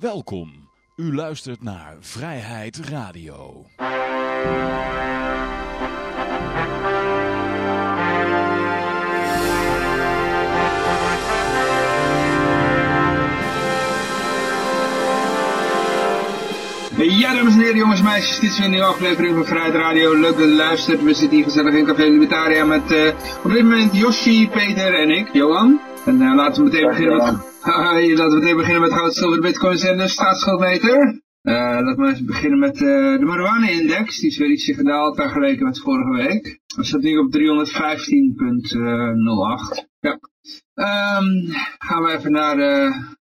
Welkom. U luistert naar Vrijheid Radio. Ja, dames en heren, jongens en meisjes, dit is weer een nieuwe aflevering van Vrijheid Radio. Leuk dat u luistert. We zitten hier gezellig in Café Libertaria met uh, op dit moment Yoshi, Peter en ik, Johan. En uh, laten we meteen beginnen met, laten we beginnen met goud, zilver, bitcoins en de staatsschuldmeter. laten we eens beginnen met de marijuana-index. Die is weer ietsje gedaald vergeleken met vorige week. We staat nu op 315,08. Ja. Um, gaan we even naar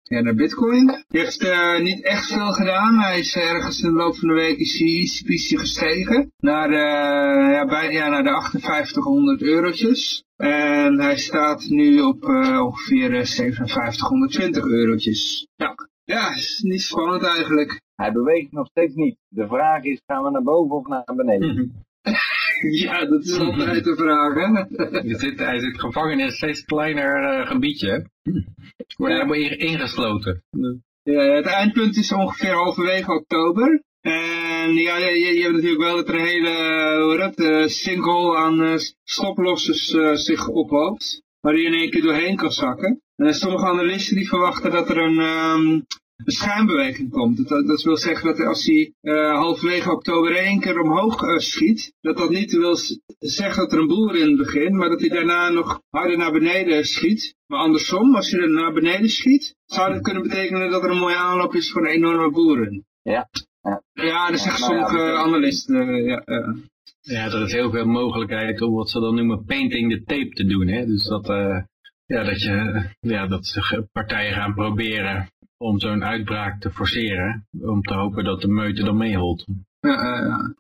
ja, naar Bitcoin. Die heeft uh, niet echt veel gedaan. Hij is ergens in de loop van de week is hij ietsje gestegen. Naar, uh, ja, bij, ja, naar de 5800 eurotjes. En hij staat nu op uh, ongeveer 5720 eurotjes. Ja. ja, is niet spannend eigenlijk. Hij beweegt nog steeds niet. De vraag is, gaan we naar boven of naar beneden? ja, dat is altijd de vraag, hè? Je zit, hij zit gevangen in een steeds kleiner uh, gebiedje. Wordt ja. helemaal ingesloten. Ja, het eindpunt is ongeveer halverwege oktober. En ja, je, hebt natuurlijk wel dat er een hele, hoe dat, uh, single aan uh, stoplossers zich ophoopt. Waar je in één keer doorheen kan zakken. En sommige analisten die verwachten dat er een, um, komt. Dat, dat wil zeggen dat als hij uh, halverwege oktober één keer omhoog schiet, dat dat niet wil zeggen dat er een boer in begint, maar dat hij daarna nog harder naar beneden schiet. Maar andersom, als hij er naar beneden schiet, zou dat kunnen betekenen dat er een mooie aanloop is voor een enorme boeren. Ja. Ja, dat zeggen sommige ja, analisten. Uh, ja, ja, er is heel veel mogelijkheid om wat ze dan noemen painting the tape te doen. Hè? Dus dat, ja, dat, je, ja, dat partijen gaan proberen om zo'n uitbraak te forceren, om te hopen dat de meute dan meeholt. Ja.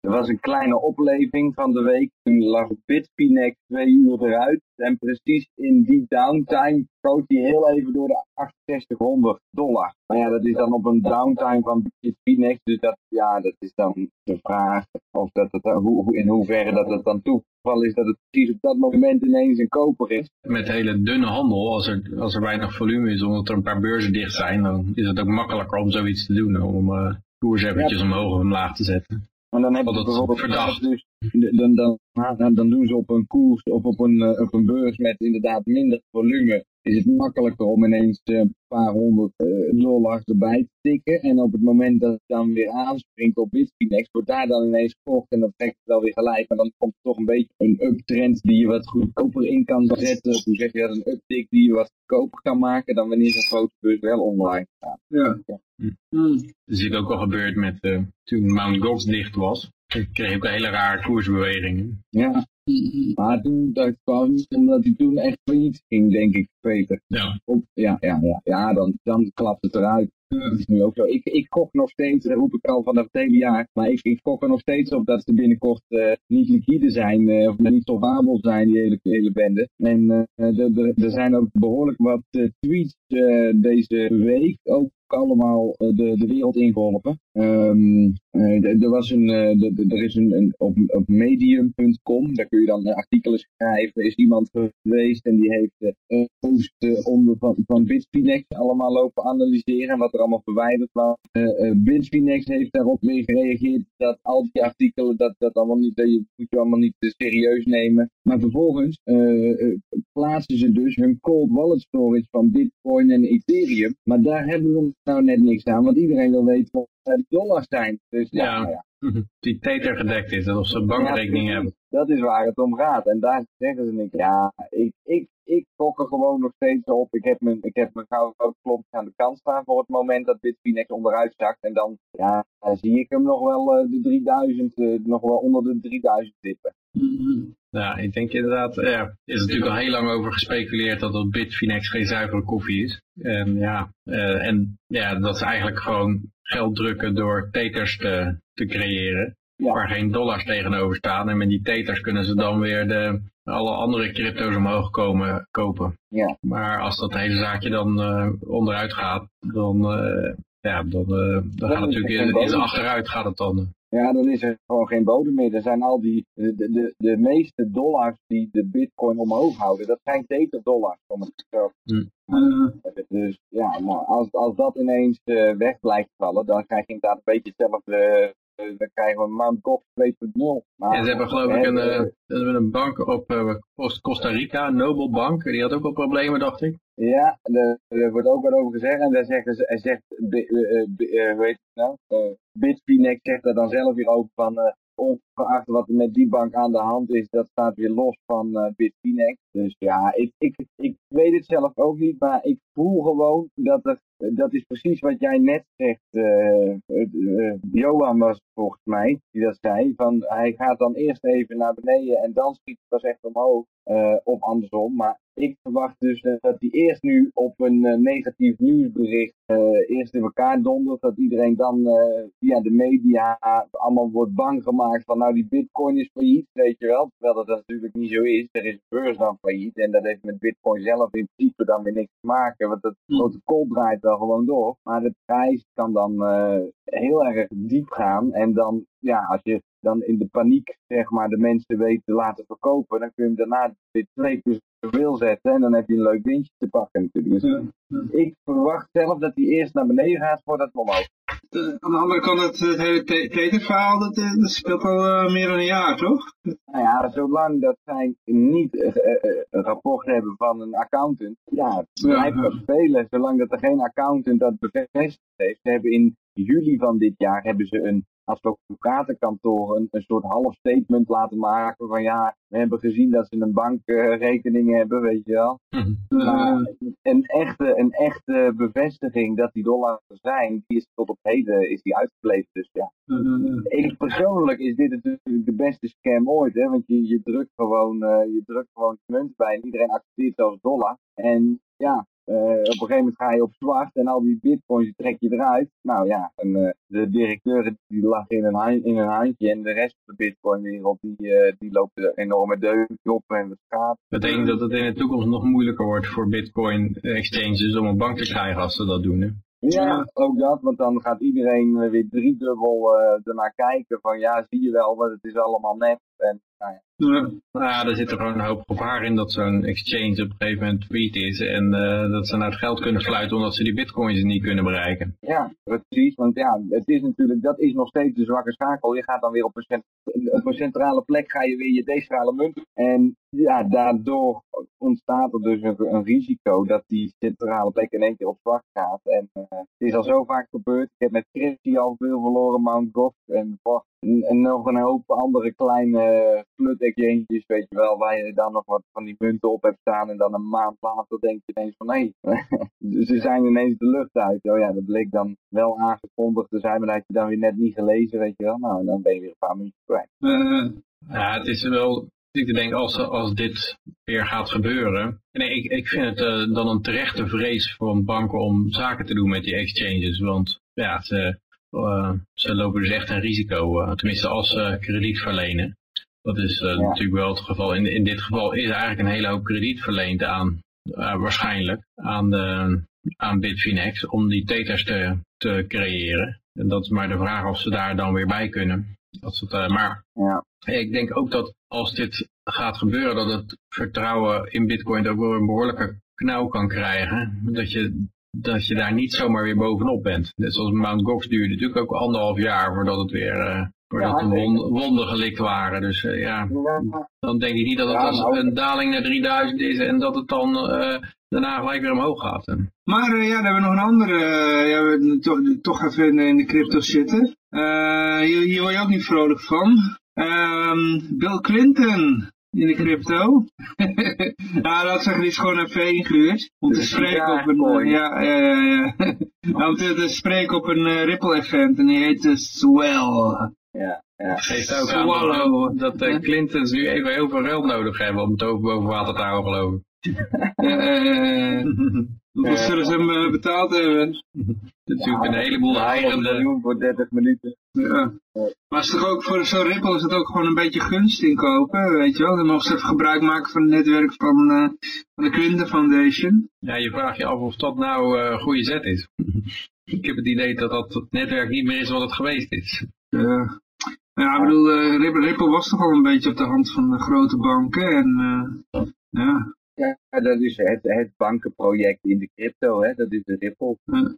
Er was een kleine opleving van de week. Toen lag Bitfinex twee uur eruit. En precies in die downtime schoot hij heel even door de 6800 dollar. Maar ja, dat is dan op een downtime van Bitfinex. Dus dat, ja, dat is dan de vraag of dat het, hoe, in hoeverre dat het dan toeval is dat het precies op dat moment ineens een koper is. Met hele dunne handel, als er, als er weinig volume is, omdat er een paar beurzen dicht zijn, dan is het ook makkelijker om zoiets te doen. Om, uh, koers eventjes ja. omhoog of omlaag te zetten. Maar dan heb je bijvoorbeeld verdacht. Dus, dan, dan, dan, dan doen ze op een koers of op een, op een beurs met inderdaad minder volume is het makkelijker om ineens een paar honderd uh, dollars erbij te tikken. En op het moment dat het dan weer aanspringt op Bitfinex, wordt daar dan ineens gekocht en dat trekt het wel weer gelijk. Maar dan komt er toch een beetje een uptrend die je wat goedkoper in kan zetten. Hoe zeg je dat? Een uptick die je wat goedkoper kan maken dan wanneer zo'n grote beurs wel online staat. Ja. ja. Hmm. Dat is ook al gebeurd met uh, toen Mount Gox dicht was. Ik kreeg ook een hele rare koersbewegingen. Ja. Maar toen, dat kwam omdat hij toen echt failliet ging, denk ik, Peter. Ja. Op, ja, ja, ja, ja dan, dan klapt het eruit. Dat is nu ook zo. Ik, ik gok nog steeds, dat roep ik al vanaf het hele jaar, maar ik, ik gok er nog steeds op dat ze binnenkort uh, niet liquide zijn, uh, of niet solvabel zijn, die hele, hele bende. En uh, er zijn ook behoorlijk wat tweets deze week, ook allemaal de, de wereld ingeholpen. Um, er, was een, er is een, op, op medium.com, daar kun je dan artikelen schrijven, is iemand geweest en die heeft post onder van, van Bitfinex allemaal lopen analyseren wat er allemaal verwijderd was. Uh, Bitfinex heeft daarop weer gereageerd dat al die artikelen, dat, dat allemaal niet, dat je moet je allemaal niet serieus nemen. Maar vervolgens plaatsen ze dus hun cold wallet storage van Bitcoin en Ethereum. Maar daar hebben we nou net niks aan, want iedereen wil weten wat de dollars zijn. Dus ja, ja. Nou ja. Die tether gedekt is, dat of ze een bankrekening ja, hebben. Dat is waar het om gaat. En daar zeggen ze niet, ja, ik, ik, ik gok er gewoon nog steeds op. Ik heb mijn, ik heb mijn gouden klomp aan de kant staan voor het moment dat Bitfinex onderuit zakt. En dan, ja, dan zie ik hem nog wel uh, de 3000, uh, nog wel onder de 3000 tippen. Ja, ik denk inderdaad, ja, er is natuurlijk al heel lang over gespeculeerd dat dat Bitfinex geen zuivere koffie is. En ja, uh, en ja, dat is eigenlijk gewoon geld drukken door teters te, te creëren. Ja. Waar geen dollars tegenover staan. En met die teters kunnen ze dan weer de, alle andere crypto's omhoog komen, kopen. Ja. Maar als dat hele zaakje dan uh, onderuit gaat, dan, uh, ja, dan, uh, dan gaat het natuurlijk in, in achteruit gaat het dan. Ja, dan is er gewoon geen bodem meer. Er zijn al die, de, de, de meeste dollars die de bitcoin omhoog houden, dat zijn dollars om het zo Uh, Dus ja, nou, als, als dat ineens uh, weg blijft vallen, dan krijg je inderdaad een beetje hetzelfde dan krijgen we Mount Gox 2.0. En ze hebben geloof ik een, uh, een bank op uh, Costa Rica, Nobel Bank, die had ook wel problemen dacht ik. Ja, er wordt ook wat over gezegd en daar zegt, hij zegt hoe heet het nou, Bitfinex zegt daar dan zelf weer over van ongeacht wat er met die bank aan de hand is, dat staat weer los van uh, Bitfinex. Dus ja, ik, ik, ik weet het zelf ook niet, maar ik voel gewoon dat er, dat is precies wat jij net zegt, uh, uh, Johan was volgens mij, die dat zei, van hij gaat dan eerst even naar beneden en dan schiet het pas echt omhoog, of andersom. Maar ik verwacht dus dat hij eerst nu op een negatief nieuwsbericht eerst in elkaar dondert, dat iedereen dan via de media allemaal wordt bang gemaakt van nou die bitcoin is failliet, weet je wel. Terwijl dat natuurlijk niet zo is. Er is een beurs dan failliet en dat heeft met bitcoin zelf in principe dan weer niks te maken. Want het protocol draait wel gewoon door. Maar de prijs kan dan heel erg diep gaan. En dan, ja, als je dan in de paniek, zeg maar, de mensen weet te laten verkopen, dan kun je hem daarna weer twee keer zoveel zetten en dan heb je een leuk windje te pakken natuurlijk. Dus ik verwacht zelf dat hij eerst naar beneden gaat voordat het omhoog de, aan de andere kant, het, het hele Tether-verhaal, dat, dat, speelt al uh, meer dan een jaar, toch? Nou ja, zolang dat zij niet uh, een rapport hebben van een accountant, ja, het blijft ja, spelen. Zolang dat er geen accountant dat bevestigd heeft. Ze hebben in juli van dit jaar hebben ze een advocatenkantoor een, een soort half statement laten maken van ja, we hebben gezien dat ze een bankrekening uh, hebben, weet je wel. Mhm. Maar een echte, een echte bevestiging dat die dollars er zijn, die is tot op heden is die uitgebleven. Dus ja, mhm. ik persoonlijk is dit natuurlijk de beste scam ooit, hè, want je, je drukt gewoon, uh, je drukt gewoon munt bij en iedereen accepteert zelfs dollar. En ja, uh, op een gegeven moment ga je op zwart en al die bitcoins die trek je eruit. Nou ja, en uh, de directeuren die lachen in een, in een handje en de rest van de bitcoinwereld die, uh, die loopt er enorme deukjes op en het gaat. Betekent dat het in de toekomst nog moeilijker wordt voor bitcoin exchanges om een bank te krijgen als ze dat doen hè? Ja, ook dat, want dan gaat iedereen weer driedubbel ernaar kijken van ja, zie je wel, want het is allemaal net. En, nou ja. Ja. Nou, er zit er gewoon een hoop gevaar in dat zo'n exchange op een gegeven moment tweet is en uh, dat ze naar het geld kunnen fluiten omdat ze die bitcoins niet kunnen bereiken. Ja, precies, want ja, het is natuurlijk, dat is nog steeds de zwakke schakel. Je gaat dan weer op een, op een centrale plek, ga je weer je decentrale munt en ja, daardoor ontstaat er dus een, een, risico dat die centrale plek in één keer op zwart gaat. En uh, het is al zo vaak gebeurd. Ik heb met Christie al veel verloren, Mount Gox en, en, en nog een hoop andere kleine flut exchanges, weet je wel, waar je dan nog wat van die munten op hebt staan en dan een maand later denk je ineens van hé, hey, ze zijn ineens de lucht uit. Oh ja, dat bleek dan wel aangekondigd te zijn, maar dat had je dan weer net niet gelezen, weet je wel. Nou, dan ben je weer een paar minuten kwijt. Uh, ja, het is wel ik denk als, als dit weer gaat gebeuren. Nee, ik, ik vind het uh, dan een terechte vrees voor een bank om zaken te doen met die exchanges. Want ja, ze, ze lopen dus echt een risico. Uh, tenminste als ze krediet verlenen. Dat is ja. natuurlijk wel het geval. In, in dit geval is eigenlijk een hele hoop krediet verleend aan, waarschijnlijk, aan, de, aan Bitfinex om die tethers te, te creëren. En dat is maar de vraag of ze daar dan weer bij kunnen. Als het, maar ja. Ik denk ook dat als dit gaat gebeuren, dat het vertrouwen in bitcoin ook wel een behoorlijke knauw kan krijgen. Dat je, dat je daar niet zomaar weer bovenop bent. Net zoals Mount Gox duurde natuurlijk ook anderhalf jaar voordat het weer... Uh, voordat de wonden gelikt waren. Dus uh, ja, dan denk ik niet dat het als nou- een daling naar 3000 is en dat het dan uh, daarna gelijk weer omhoog gaat. Maar ja, dan hebben we nog een andere, ja, we toch, toch even in, in de crypto zitten. hier, hier word je ook niet vrolijk van. Um, Bill Clinton in de crypto. nou, dat zeggen, die is gewoon even ingehuurd. Om te spreken op een, ja, ja, ja, ja. om te, te spreken op een uh, Ripple event. En die heet uh, Swell. Ja, ja. Geeft ook aan dat de uh, Clintons nu even heel veel geld nodig hebben om het over boven water te houden, geloof ik. Hoeveel zullen ze hem uh, betaald hebben? Natuurlijk een heleboel eigen... voor 30 minuten. Ja. Maar is toch ook voor zo'n Ripple is het ook gewoon een beetje gunst inkopen, weet je wel? Dan mogen ze even gebruik maken van het netwerk van, uh, van de Clinton Foundation. Ja, je vraagt je af of dat nou uh, een goede zet is. Ik heb het idee dat dat netwerk niet meer is wat het geweest is. Ja. Ja, ik bedoel, uh, Ripple, Ripple, was toch al een beetje op de hand van de grote banken. En, uh, ja. Ja, dat is het, het bankenproject in de crypto, hè? dat is de Ripple. Ja.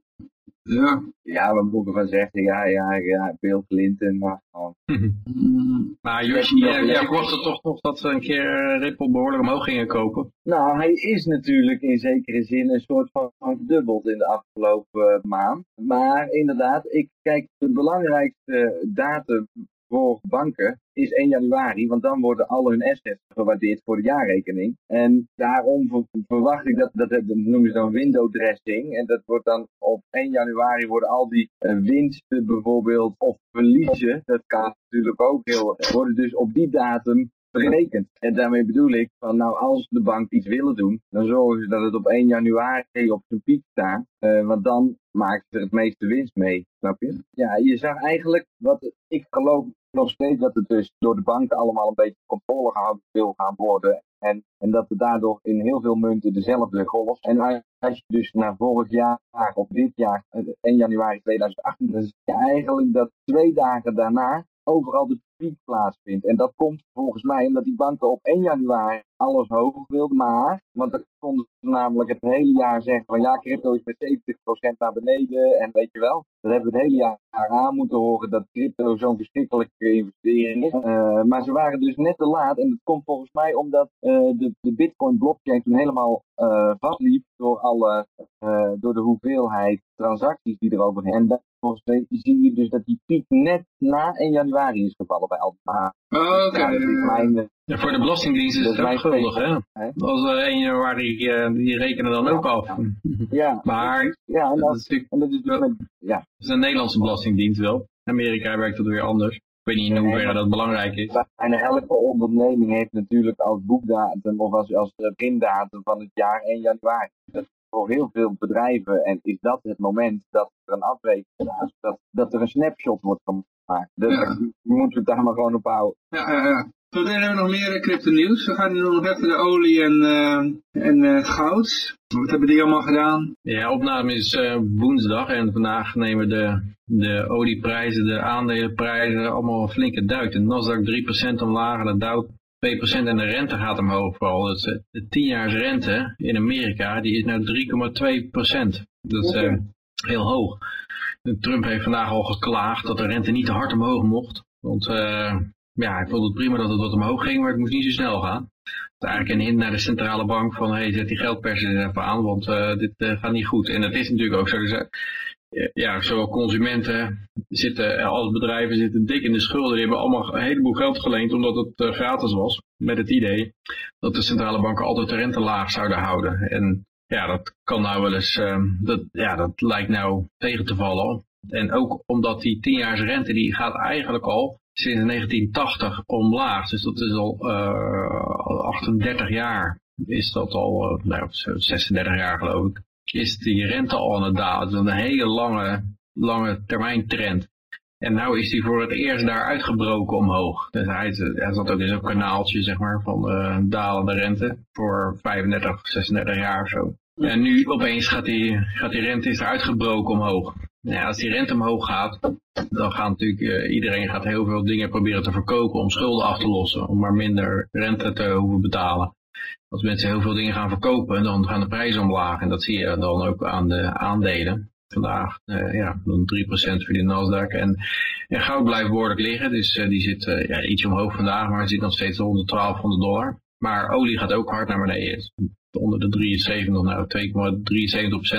Ja. Ja, we moeten van zeggen, ja, ja, ja, Bill Clinton. Maar, oh. maar jij, jij verwachtte toch nog dat ze een keer Ripple behoorlijk omhoog gingen kopen? Nou, hij is natuurlijk in zekere zin een soort van verdubbeld in de afgelopen maand. Maar inderdaad, ik kijk, de belangrijkste datum voor banken is 1 januari, want dan worden al hun assets gewaardeerd voor de jaarrekening. En daarom verwacht ik dat, dat, dat noemen ze dan window dressing. En dat wordt dan op 1 januari worden al die uh, winsten bijvoorbeeld of verliezen, dat kan natuurlijk ook heel, worden dus op die datum berekend. En daarmee bedoel ik, van nou als de bank iets willen doen, dan zorgen ze dat het op 1 januari op zijn piek staat. Uh, want dan maakt er het meeste winst mee, snap je? Ja, je zag eigenlijk, wat ik geloof nog steeds dat het dus door de banken allemaal een beetje controle gehouden wil gaan worden. En, en dat er daardoor in heel veel munten dezelfde golf. En als je dus naar vorig jaar of dit jaar, 1 eh, januari 2018, dan zie je eigenlijk dat twee dagen daarna overal de piek plaatsvindt. En dat komt volgens mij omdat die banken op 1 januari alles hoog wilden. Maar, want dan konden ze namelijk het hele jaar zeggen van ja, crypto is met 70% naar beneden. En weet je wel, dat hebben we het hele jaar aan moeten horen dat crypto zo'n verschrikkelijke investering is. Uh, maar ze waren dus net te laat. En dat komt volgens mij omdat uh, de, de Bitcoin blockchain toen helemaal uh, vastliep door, alle, door de hoeveelheid transacties die erover zijn. En volgens mij zie je dus dat die piek net na 1 januari is gevallen bij Alpha. Oh, oké. Okay. Ja, voor de Belastingdienst is het ook schuldig, hè? Als uh, 1 januari, uh, die rekenen dan ook af. Ja. Maar, ja, en dat, is natuurlijk, en dat is wel, ja. Dat is een Nederlandse Belastingdienst wel. In Amerika werkt dat weer anders. Ik weet niet in hoeverre dat belangrijk is. Bijna elke onderneming heeft natuurlijk als boekdatum of als, als begindatum van het jaar 1 januari. Dat voor heel veel bedrijven en is dat het moment dat er een afrekening is, dat, dat er een snapshot wordt gemaakt. Dus ja. daar moeten we het daar maar gewoon op houden. Ja, ja, ja. Zometeen hebben we nog meer crypto nieuws. We gaan nu nog even de olie en, uh, en uh, goud. Wat hebben die allemaal gedaan? Ja, opname is uh, woensdag en vandaag nemen de, de olieprijzen, de aandelenprijzen allemaal een flinke duik. De Nasdaq 3% omlaag, de Dow 2% en de rente gaat omhoog vooral. Dus de 10 jaar rente in Amerika die is nu 3,2%. Dat is okay. heel hoog. Trump heeft vandaag al geklaagd dat de rente niet te hard omhoog mocht. Want ja, ik vond het prima dat het wat omhoog ging, maar het moest niet zo snel gaan. Het is eigenlijk een hint naar de centrale bank van, hey, zet die geldpersen even aan, want uh, dit uh, gaat niet goed. En dat is natuurlijk ook zo. Dus, uh, ja, zowel consumenten zitten, als bedrijven zitten dik in de schulden. Die hebben allemaal een heleboel geld geleend omdat het gratis was. Met het idee dat de centrale banken altijd de rente laag zouden houden. En ja, dat kan nou wel eens, dat, ja, dat lijkt nou tegen te vallen. En ook omdat die 10 rente, die gaat eigenlijk al sinds 1980 omlaag. Dus dat is al uh, 38 jaar. Is dat al, uh, nou, 36 jaar geloof ik. Is die rente al aan het dalen. Dat is een hele lange, lange termijn trend. En nou is die voor het eerst daar uitgebroken omhoog. Dus hij, hij zat ook in zo'n kanaaltje zeg maar, van uh, dalende rente voor 35, 36 jaar of zo. En nu opeens gaat die, gaat die rente is uitgebroken omhoog. Als die rente omhoog gaat, dan gaat natuurlijk uh, iedereen gaat heel veel dingen proberen te verkopen om schulden af te lossen, om maar minder rente te hoeven betalen. Als mensen heel veel dingen gaan verkopen, dan gaan de prijzen omlaag en dat zie je dan ook aan de aandelen. Vandaag, uh, ja, dan 3% voor die Nasdaq. En, en goud blijft behoorlijk liggen, dus uh, die zit ja, iets omhoog vandaag, maar zit nog steeds onder 1200 dollar. Maar olie gaat ook hard naar beneden. Onder de 73, nou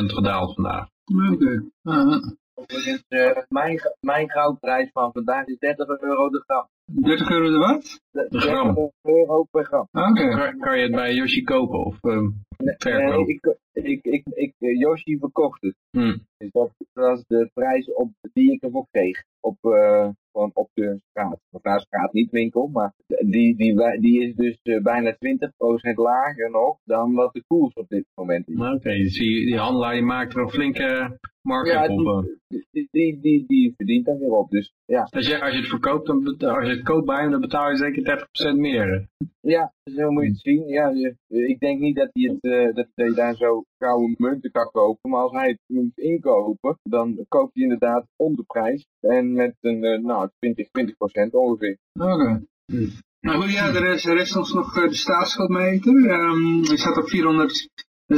2,73% gedaald vandaag. Oké. Okay. Uh uh, mijn, mijn goudprijs van vandaag is 30 euro de gram. 30 euro de wat? De, de gram. 30 euro per gram. Oké. Okay. Kan, kan, je het bij Yoshi kopen of um, nee, verkopen? Nee, ik, ik, ik, ik, Yoshi verkocht het. Hmm. Dus dat was de prijs op, die ik ervoor kreeg. Op, uh, gewoon op de straat. Of nou, straat niet winkel, maar die, die, die is dus uh, bijna 20% lager nog dan wat de koers op dit moment is. Oké, okay, dus die, die handelaar die maakt er een flinke markt Ja, pompen. die, die, die, die verdient daar weer op. Dus ja, Als je, als je het verkoopt, dan als je het koopt bij hem, dan betaal je zeker 30% meer. ja zo moet je het zien. Ja, je- ik denk niet dat hij, het, eh, dat hij daar zo gouden munten kan kopen. Maar als hij het moet inkopen, dan koopt hij inderdaad onder prijs. En met een eh, nou, 20, 20% ongeveer. Oké. Nou goed, ja, er is, er is ons nog eh, de staatsschuldmeter. Ehm die staat op 487,3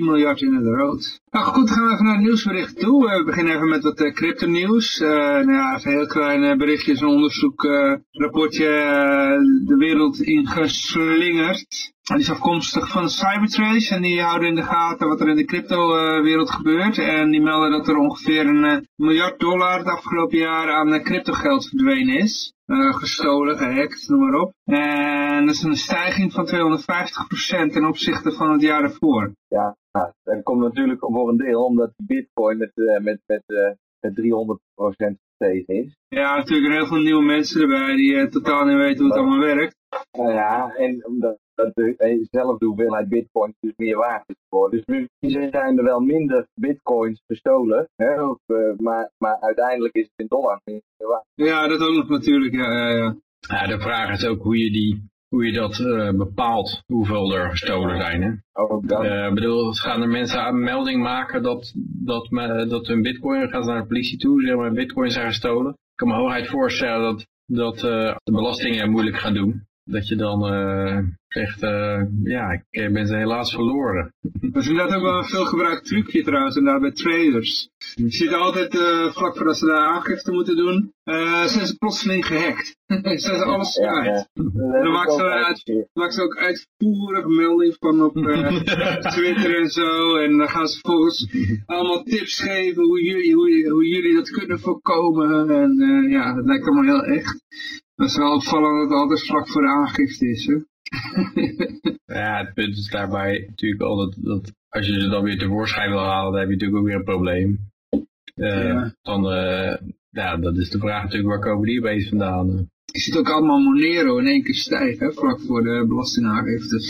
miljard in het rood. Nou goed, gaan we even naar het nieuwsbericht toe. Eh, We beginnen even met wat crypto nieuws. nou ja, een heel klein eh, berichtje, zo'n onderzoek, eh, rapportje eh, de wereld ingeslingerd. Die is afkomstig van Cybertrace en die houden in de gaten wat er in de crypto-wereld gebeurt. En die melden dat er ongeveer een eh, miljard dollar het afgelopen jaar aan eh, cryptogeld verdwenen is. Eh, gestolen, gehackt, noem maar op. En dat is een stijging van 250% ten opzichte van het jaar ervoor. Ja, dat komt natuurlijk voor een deel omdat bitcoin met, met, met, met 300% gestegen is. Ja, natuurlijk er heel veel nieuwe mensen erbij die totaal niet weten hoe het allemaal werkt. Nou ja, en omdat dat de, dezelfde hoeveelheid bitcoins dus meer waard is geworden. Dus misschien zijn er wel minder bitcoins gestolen, hè, of, eh, maar, maar uiteindelijk is het in dollar meer waard. Ja, dat ook nog natuurlijk, ja, ja, ja. Ja, de vraag is ook hoe je, die, hoe je dat eh, bepaalt, hoeveel er gestolen zijn. Hè? Ook dan, Eh, Ik bedoel, gaan er mensen een melding maken dat, dat, me- dat hun bitcoin, gaan ze naar de politie toe, zeggen maar bitcoin zijn gestolen. Ik kan me hooguit voorstellen dat, dat eh, de belastingen moeilijk gaan doen. Dat je dan eh, zegt, eh, ja, ik ben ze helaas verloren. Dat is inderdaad ook wel een veel gebruikt trucje trouwens, inderdaad bij traders. Je ziet altijd uh, vlak voordat ze daar aangifte moeten doen, uh, zijn ze plotseling gehackt. zijn ze alles ja, kwijt. ja. Dan maken ze, uit, maken ze ook uitvoerig melding van op uh, Twitter en zo. En dan gaan ze volgens allemaal tips geven hoe jullie, hoe, hoe jullie dat kunnen voorkomen. En uh, ja, dat lijkt allemaal heel echt. Dat is wel opvallend dat het altijd vlak voor de aangifte is. Hè? ja, het punt is daarbij natuurlijk al dat, dat als je ze dan weer tevoorschijn wil halen, dan heb je natuurlijk ook weer een probleem. Uh, ja. Dan, uh, ja, dat is de vraag natuurlijk, waar komen die opeens vandaan? Je ziet ook allemaal Monero in één keer stijgen, vlak voor de belastingaangifte.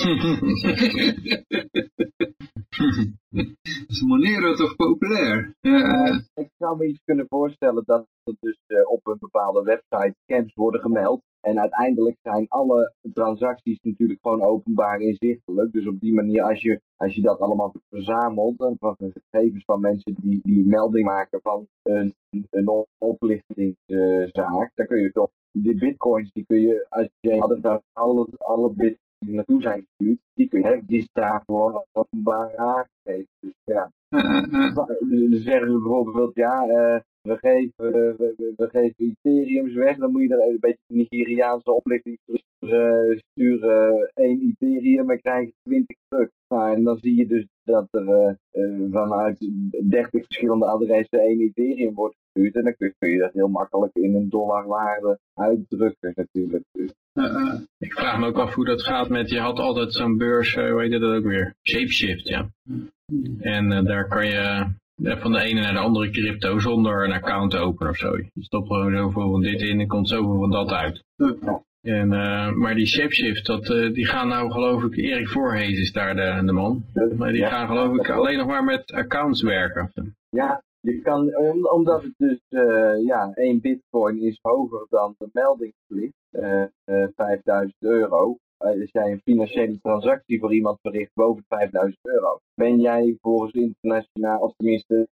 is Monero toch populair? Uh, ik zou me iets kunnen voorstellen dat er dus op een bepaalde website scams worden gemeld. En uiteindelijk zijn alle transacties natuurlijk gewoon openbaar inzichtelijk. Dus op die manier, als je, als je dat allemaal verzamelt, van de gegevens van mensen die, die melding maken van een, een oplichtingszaak, dan kun je toch, die bitcoins, die kun je, als je alle, alle, alle bitcoins die naartoe zijn gestuurd, die kun je, die staan gewoon openbaar aangegeven. Dus ja. Dus zeggen ze bijvoorbeeld, ja, uh, we geven, we, we, we, geven Ethereums weg, dan moet je er een beetje Nigeriaanse oplichting uh, sturen. één Ethereum en krijg je 20 terug. Nou, en dan zie je dus dat er uh, vanuit 30 verschillende adressen één Ethereum wordt gestuurd. En dan kun je, dat heel makkelijk in een dollarwaarde uitdrukken natuurlijk. Dus. Uh, ik vraag me ook af hoe dat gaat met, je had altijd zo'n beurs, hoe heet dat ook weer? Shapeshift, ja. En daar kan je van de ene naar de andere crypto zonder een account te openen of zo. Je stopt gewoon zoveel van dit in en komt zoveel van dat uit. En, uh, maar die Shapeshift, dat, uh, die gaan nou geloof ik, Erik Voorhees is daar de, de man. Maar die ja, gaan geloof ik alleen nog maar met accounts werken. Ja, je kan, omdat het dus, uh, ja, één bitcoin is hoger dan de meldingsplicht, 5000 euro. Als jij een financiële transactie voor iemand verricht boven 5000 euro, ben jij volgens internationaal, of tenminste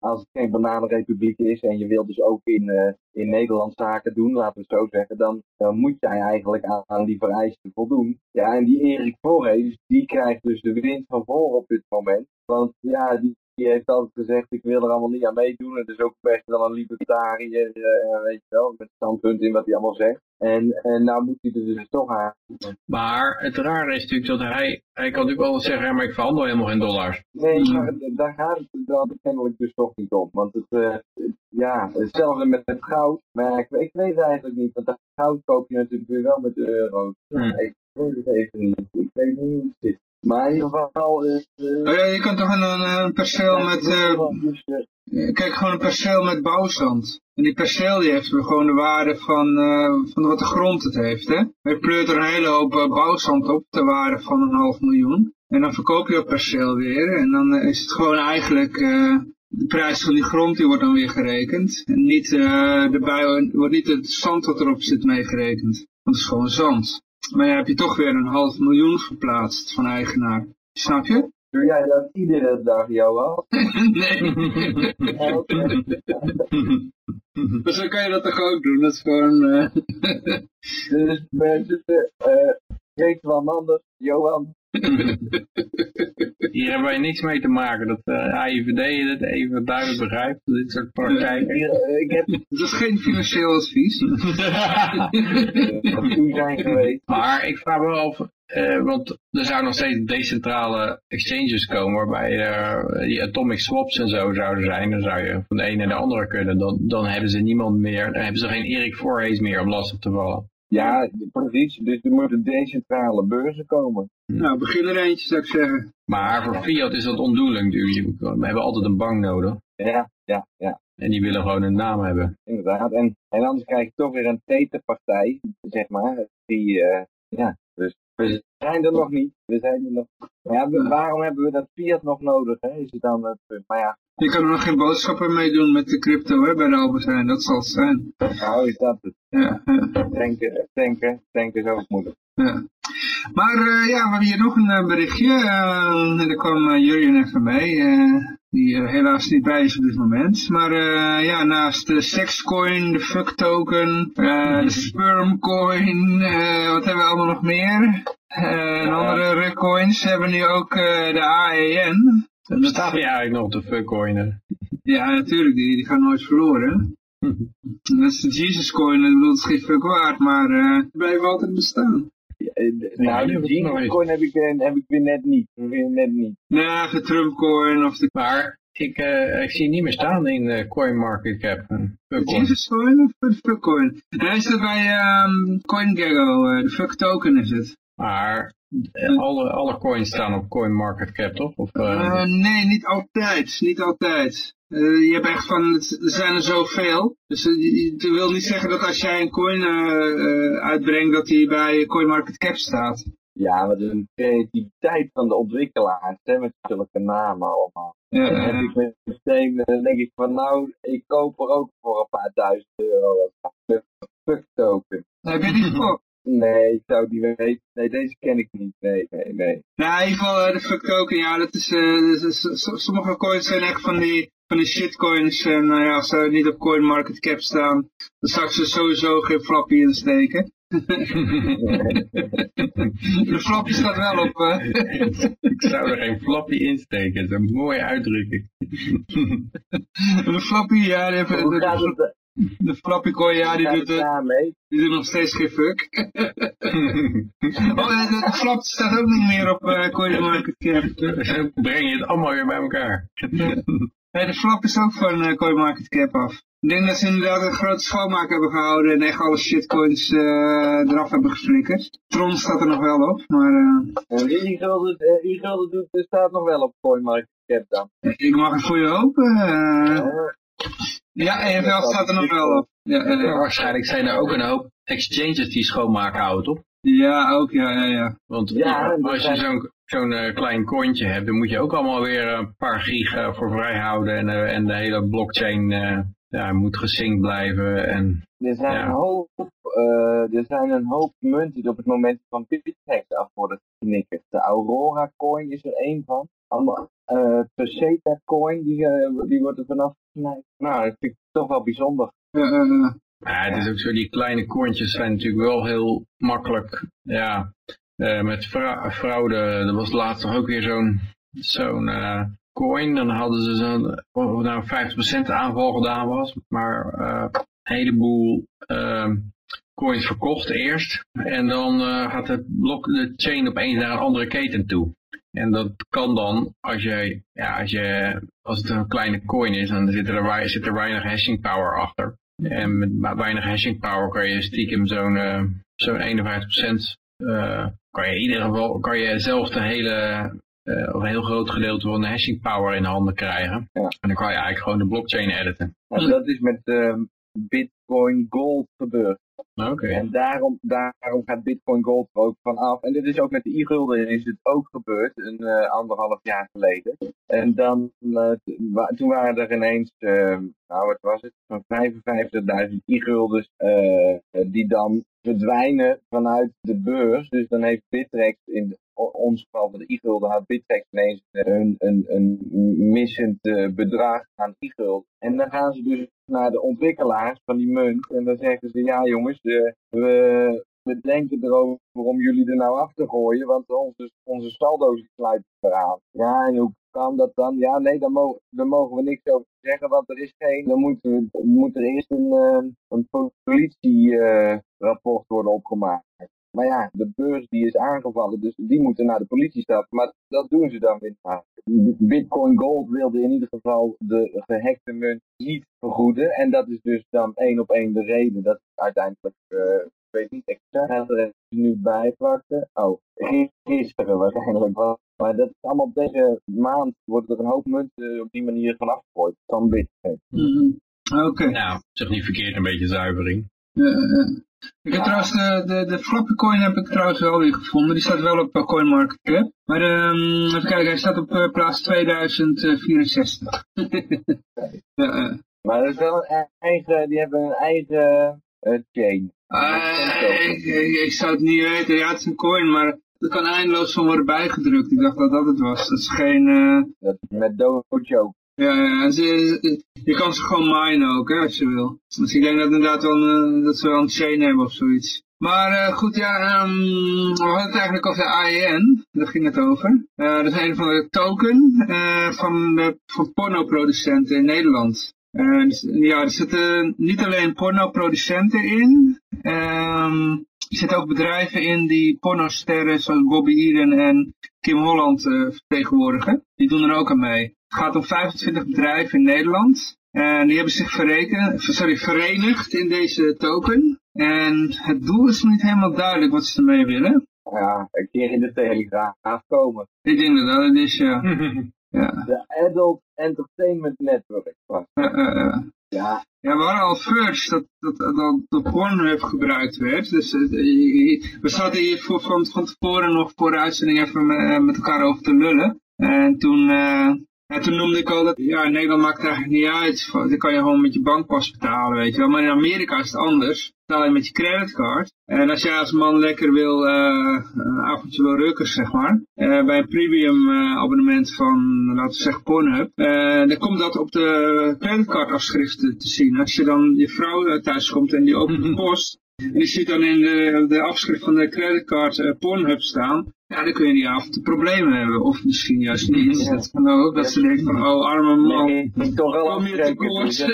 als het geen bananenrepubliek is en je wilt dus ook in, uh, in Nederland zaken doen, laten we het zo zeggen, dan, dan moet jij eigenlijk aan, die vereisten voldoen. Ja, en die Erik Voorhees, die krijgt dus de wind van voor op dit moment. Want ja, die, die heeft altijd gezegd, ik wil er allemaal niet aan meedoen. Het is ook best wel een libertariër, uh, weet je wel, met standpunt in wat hij allemaal zegt. En, en nou moet hij er dus toch aan. Maar het rare is natuurlijk dat hij, hij kan natuurlijk altijd zeggen, ja, maar ik verhandel helemaal in dollars. Nee, maar daar gaat het dan kennelijk dus toch niet om. Want het, uh, ja, hetzelfde met het goud. Maar ik, ik weet het eigenlijk niet, want dat goud koop je natuurlijk weer wel met de euro's. Hmm. Ik weet het even niet. Ik weet niet hoe het zit. Maar in ieder geval... Uh, oh ja, je kan toch een, een perceel met... Uh, kijk, gewoon een perceel met bouwzand. En die perceel die heeft gewoon de waarde van, uh, van wat de grond het heeft. Hè? Hij pleurt er een hele hoop bouwzand op, de waarde van een half miljoen. En dan verkoop je dat perceel weer. En dan eh, is het gewoon eigenlijk... eh, de prijs van die grond die wordt dan weer gerekend. En niet, eh erbij wordt niet het zand wat erop zit meegerekend. Want het is gewoon zand. Maar dan heb je toch weer een half miljoen verplaatst van eigenaar. Snap je? Doe jij dat iedere dag, Johan? nee. dus dan kan je dat toch ook doen. Dat is gewoon... eh, Dus mensen, eh, weet wel anders, Johan. Hier hebben wij niks mee te maken. Dat uh, AIVD het even duidelijk begrijpt. Dit soort praktijken. Eh, ik heb dat is geen financieel advies. zijn geweest. maar ik vraag me wel af, eh, want er zouden nog steeds decentrale exchanges komen waarbij eh, die atomic swaps en zo zouden zijn. Dan zou je van de een naar de andere kunnen. Dan, dan hebben ze niemand meer, dan hebben ze geen Erik Voorhees meer om lastig te vallen. Ja, precies. Dus er moeten decentrale beurzen komen. nou, begin er eentje zou ik zeggen. Maar voor Fiat is dat ondoenlijk natuurlijk. We hebben altijd een bank nodig. Ja, ja, ja. En die willen gewoon een naam hebben. Inderdaad. En, en anders krijg je toch weer een tetenpartij, zeg maar. Die, eh, ja, dus we zijn er nog niet. We zijn er nog. Maar ja, waarom hebben we dat Fiat nog nodig? Hè? Is het dan het punt? Maar ja, Je kan er nog geen boodschappen mee doen met de crypto hè, bij de Albert Heijn. Dat zal het zijn. nou is dat het. Ja, ja, Denken, denken, denken is ook moeilijk. ja. Maar eh, ja, we hebben hier nog een eh, berichtje. eh, en daar kwam uh, Jurjen even bij. eh, die er helaas niet bij is op dit moment. Maar eh, ja, naast de sexcoin, de fuck token, eh, de spermcoin, eh, wat hebben we allemaal nog meer? Eh, en andere coins hebben nu ook eh, de AEN. Er bestaat die eigenlijk nog de fuckcoinen. Ja, natuurlijk, die, die gaan nooit verloren. Dat is de Jesus coin, ik bedoel, het is geen fuck waard, maar eh die blijven altijd bestaan. Ja, eh, die nou, heb die ik Jesus coin heb ik, heb ik weer net niet. Weer net niet. Nee, de Trump coin of de Maar ik, eh, ik zie niet meer staan in uh, CoinMarketCap. de. Jesus coin of de fuck coin. Hij is er bij ehm CoinGecko, de fuck token is het. Maar eh, alle, alle coins staan op CoinMarketCap, toch? Of, eh, Eh, nee, niet altijd, niet altijd. Eh, je hebt echt van, het- er zijn er zoveel. Dus je- dat wil niet zeggen dat als jij een coin uitbrengt, dat die bij CoinMarketCap staat. Ja, maar de creativiteit van de ontwikkelaars, hè, met zulke namen allemaal. Ja, Dan ja, heb ik met- meteen, eh, dan denk ik van nou, ik koop er ook voor een paar duizend euro. De fuck token. Heb je die gekocht? Nee, ik zou die weten. Nee, deze ken ik niet. Nee, nee, nee. Nou, in ieder geval eh, de fuck token, ja, dat is, eh, dat is- sommige coins zijn echt van die, van die shitcoins. En nou ja, als ze niet op CoinMarketCap staan, dan zou ik ze sowieso geen flappy insteken. De flappy staat wel op, ik zou er geen flappy insteken. Dat is een mooie uitdrukking. De flappy, ja, die heeft, Hoe de, gaat het, de, flappy ja, die doet, het eh, die doet nog steeds geen fuck. oh, eh, de, de flap staat ook niet meer op eh CoinMarketCap. Breng je het allemaal weer bij elkaar. Nee, de flap is ook van eh CoinMarketCap af. Ik denk dat ze inderdaad een grote schoonmaak hebben gehouden en echt alle shitcoins eh, eraf hebben geflikkerd. Tron staat er nog wel op, maar eh, En eh, die gulden doet, er staat nog wel op CoinMarketCap dan. ik mag het voor je hopen. Ja, EFL staat er nog wel op. Ja, eh, waarschijnlijk zijn er ook een hoop exchanges die schoonmaken houden, toch? ja ook, ja, ja, ja. Want Ja, als je zo'n zo'n eh, klein cointje hebt, dan moet je ook allemaal weer een paar gig eh, voor vrijhouden. En, eh, en de hele blockchain eh, ja, moet gesynct blijven. En Er zijn, Ja. een hoop, eh, er zijn een hoop munten die op het moment van Bitrex af worden geknikkerd. De Aurora coin is er één van. Allemaal, eh Peseta coin, die, eh, die wordt er vanaf gesneden. Nou, dat vind ik toch wel bijzonder. Eh, eh, ja, het is ook zo, die kleine cointjes zijn natuurlijk wel heel makkelijk. Ja, eh, met fra- fraude, er was laatst nog ook weer zo'n zo'n eh, coin. Dan hadden ze zo'n, of het nou 50% aanval gedaan was, maar eh, een heleboel ehm, coins verkocht eerst. En dan eh, gaat de, blok, de chain opeens naar een andere keten toe. En dat kan dan, als je, ja, als je, als het een kleine coin is, dan zit er, zit er weinig hashing power achter. En met weinig hashing power kan je stiekem zo'n eh, zo'n 51% eh, kan je in ieder geval, kan je zelf de hele, eh, of een heel groot gedeelte van de hashing power in handen krijgen. Ja. En dan kan je eigenlijk gewoon de blockchain editen. Nou, dat is met, Bitcoin Gold gebeurt. Oké. En daarom, daarom gaat Bitcoin Gold er ook van af. En dit is ook met de e-gulden is het ook gebeurd, een uh, anderhalf jaar geleden. En dan, uh, toen waren er ineens, uh, nou wat was het, van 55.000 e-guldens die dan verdwijnen vanuit de beurs. Dus dan heeft Bittrex in ons geval van de e-gulden had Bittrex ineens een, een, een missend bedrag aan e-gulden. En dan gaan ze dus naar de ontwikkelaars van die munt en dan zeggen ze ja jongens, we, we denken erover om jullie er nou af te gooien, want onze, onze saldo's sluiten eraan. Ja, en hoe kan dat dan? Ja, nee, daar mogen, daar mogen we niks over zeggen, want er is geen, dan moet, moet er eerst een, een politierapport worden opgemaakt. Maar ja, de beurs die is aangevallen, dus die moeten naar de politie stappen. Maar dat doen ze dan weer Bitcoin Gold wilde in ieder geval de gehackte munt niet vergoeden. En dat is dus dan één op één de reden dat uiteindelijk, uh, weet niet exact, er nu bijpakken. Oh, gisteren waarschijnlijk wel. Maar dat is allemaal deze maand wordt er een hoop munten op die manier van afgegooid. Van Bitcoin. Mm Oké. Nou, zeg niet verkeerd, een beetje zuivering. Uh, ik heb trouwens de, de, de Flappy coin heb ik trouwens wel weer gevonden. Die staat wel op uh, CoinMarketCap. Maar um, even kijken, hij staat op uh, plaats 2064. ja, maar dat is wel een eigen, die hebben een eigen chain. Ik, ik, ik, zou het niet weten. Ja, het is een coin, maar er kan eindeloos van worden bijgedrukt. Ik dacht dat dat het was. Dat is geen... Dat met Dojo. Ja, ja je kan ze gewoon minen ook, hè, als je wil. Dus ik denk dat inderdaad wel een, dat ze wel een chain hebben of zoiets. Maar uh, goed, ja, um, we hadden het eigenlijk over de AEN, daar ging het over. Uh, dat is een van de token uh, van, de, van pornoproducenten in Nederland. Dus, ja, er zitten niet alleen pornoproducenten in, um, er zitten ook bedrijven in die pornosterren zoals Bobby Eden en Kim Holland vertegenwoordigen. Die doen er ook aan mee. Het gaat om 25 bedrijven in Nederland. En die hebben zich verreken, sorry, verenigd in deze token. En het doel is niet helemaal duidelijk wat ze ermee willen. Ja, een keer in de telegraaf komen. Ik denk dat dat het is, ja. ja. De Adult Entertainment Network. Uh, uh, uh. Ja. ja, we hadden al first dat, dat, dat, dat Pornhub gebruikt werd. Dus we zaten hier voor, van, van tevoren nog voor de uitzending even met, met elkaar over te lullen. En toen, en toen noemde ik al dat, ja, in Nederland maakt het eigenlijk niet uit. Dan kan je gewoon met je bankpas betalen, weet je wel. Maar in Amerika is het anders. Betaal je met je creditcard. En als jij als man lekker wil, uh, een avondje wil rukken, zeg maar. Uh, bij een premium uh, abonnement van, laten we zeggen, Pornhub. dan komt dat op de creditcardafschriften te zien. Als je dan je vrouw thuis komt en die opent de post. En die ziet dan in de, de afschrift van de creditcard Pornhub staan ja, dan kun je die avond problemen hebben. Of misschien juist niet. Ja. Dat kan ook dat ze denken van, oh arme man, nee, toch wel kom je tekort.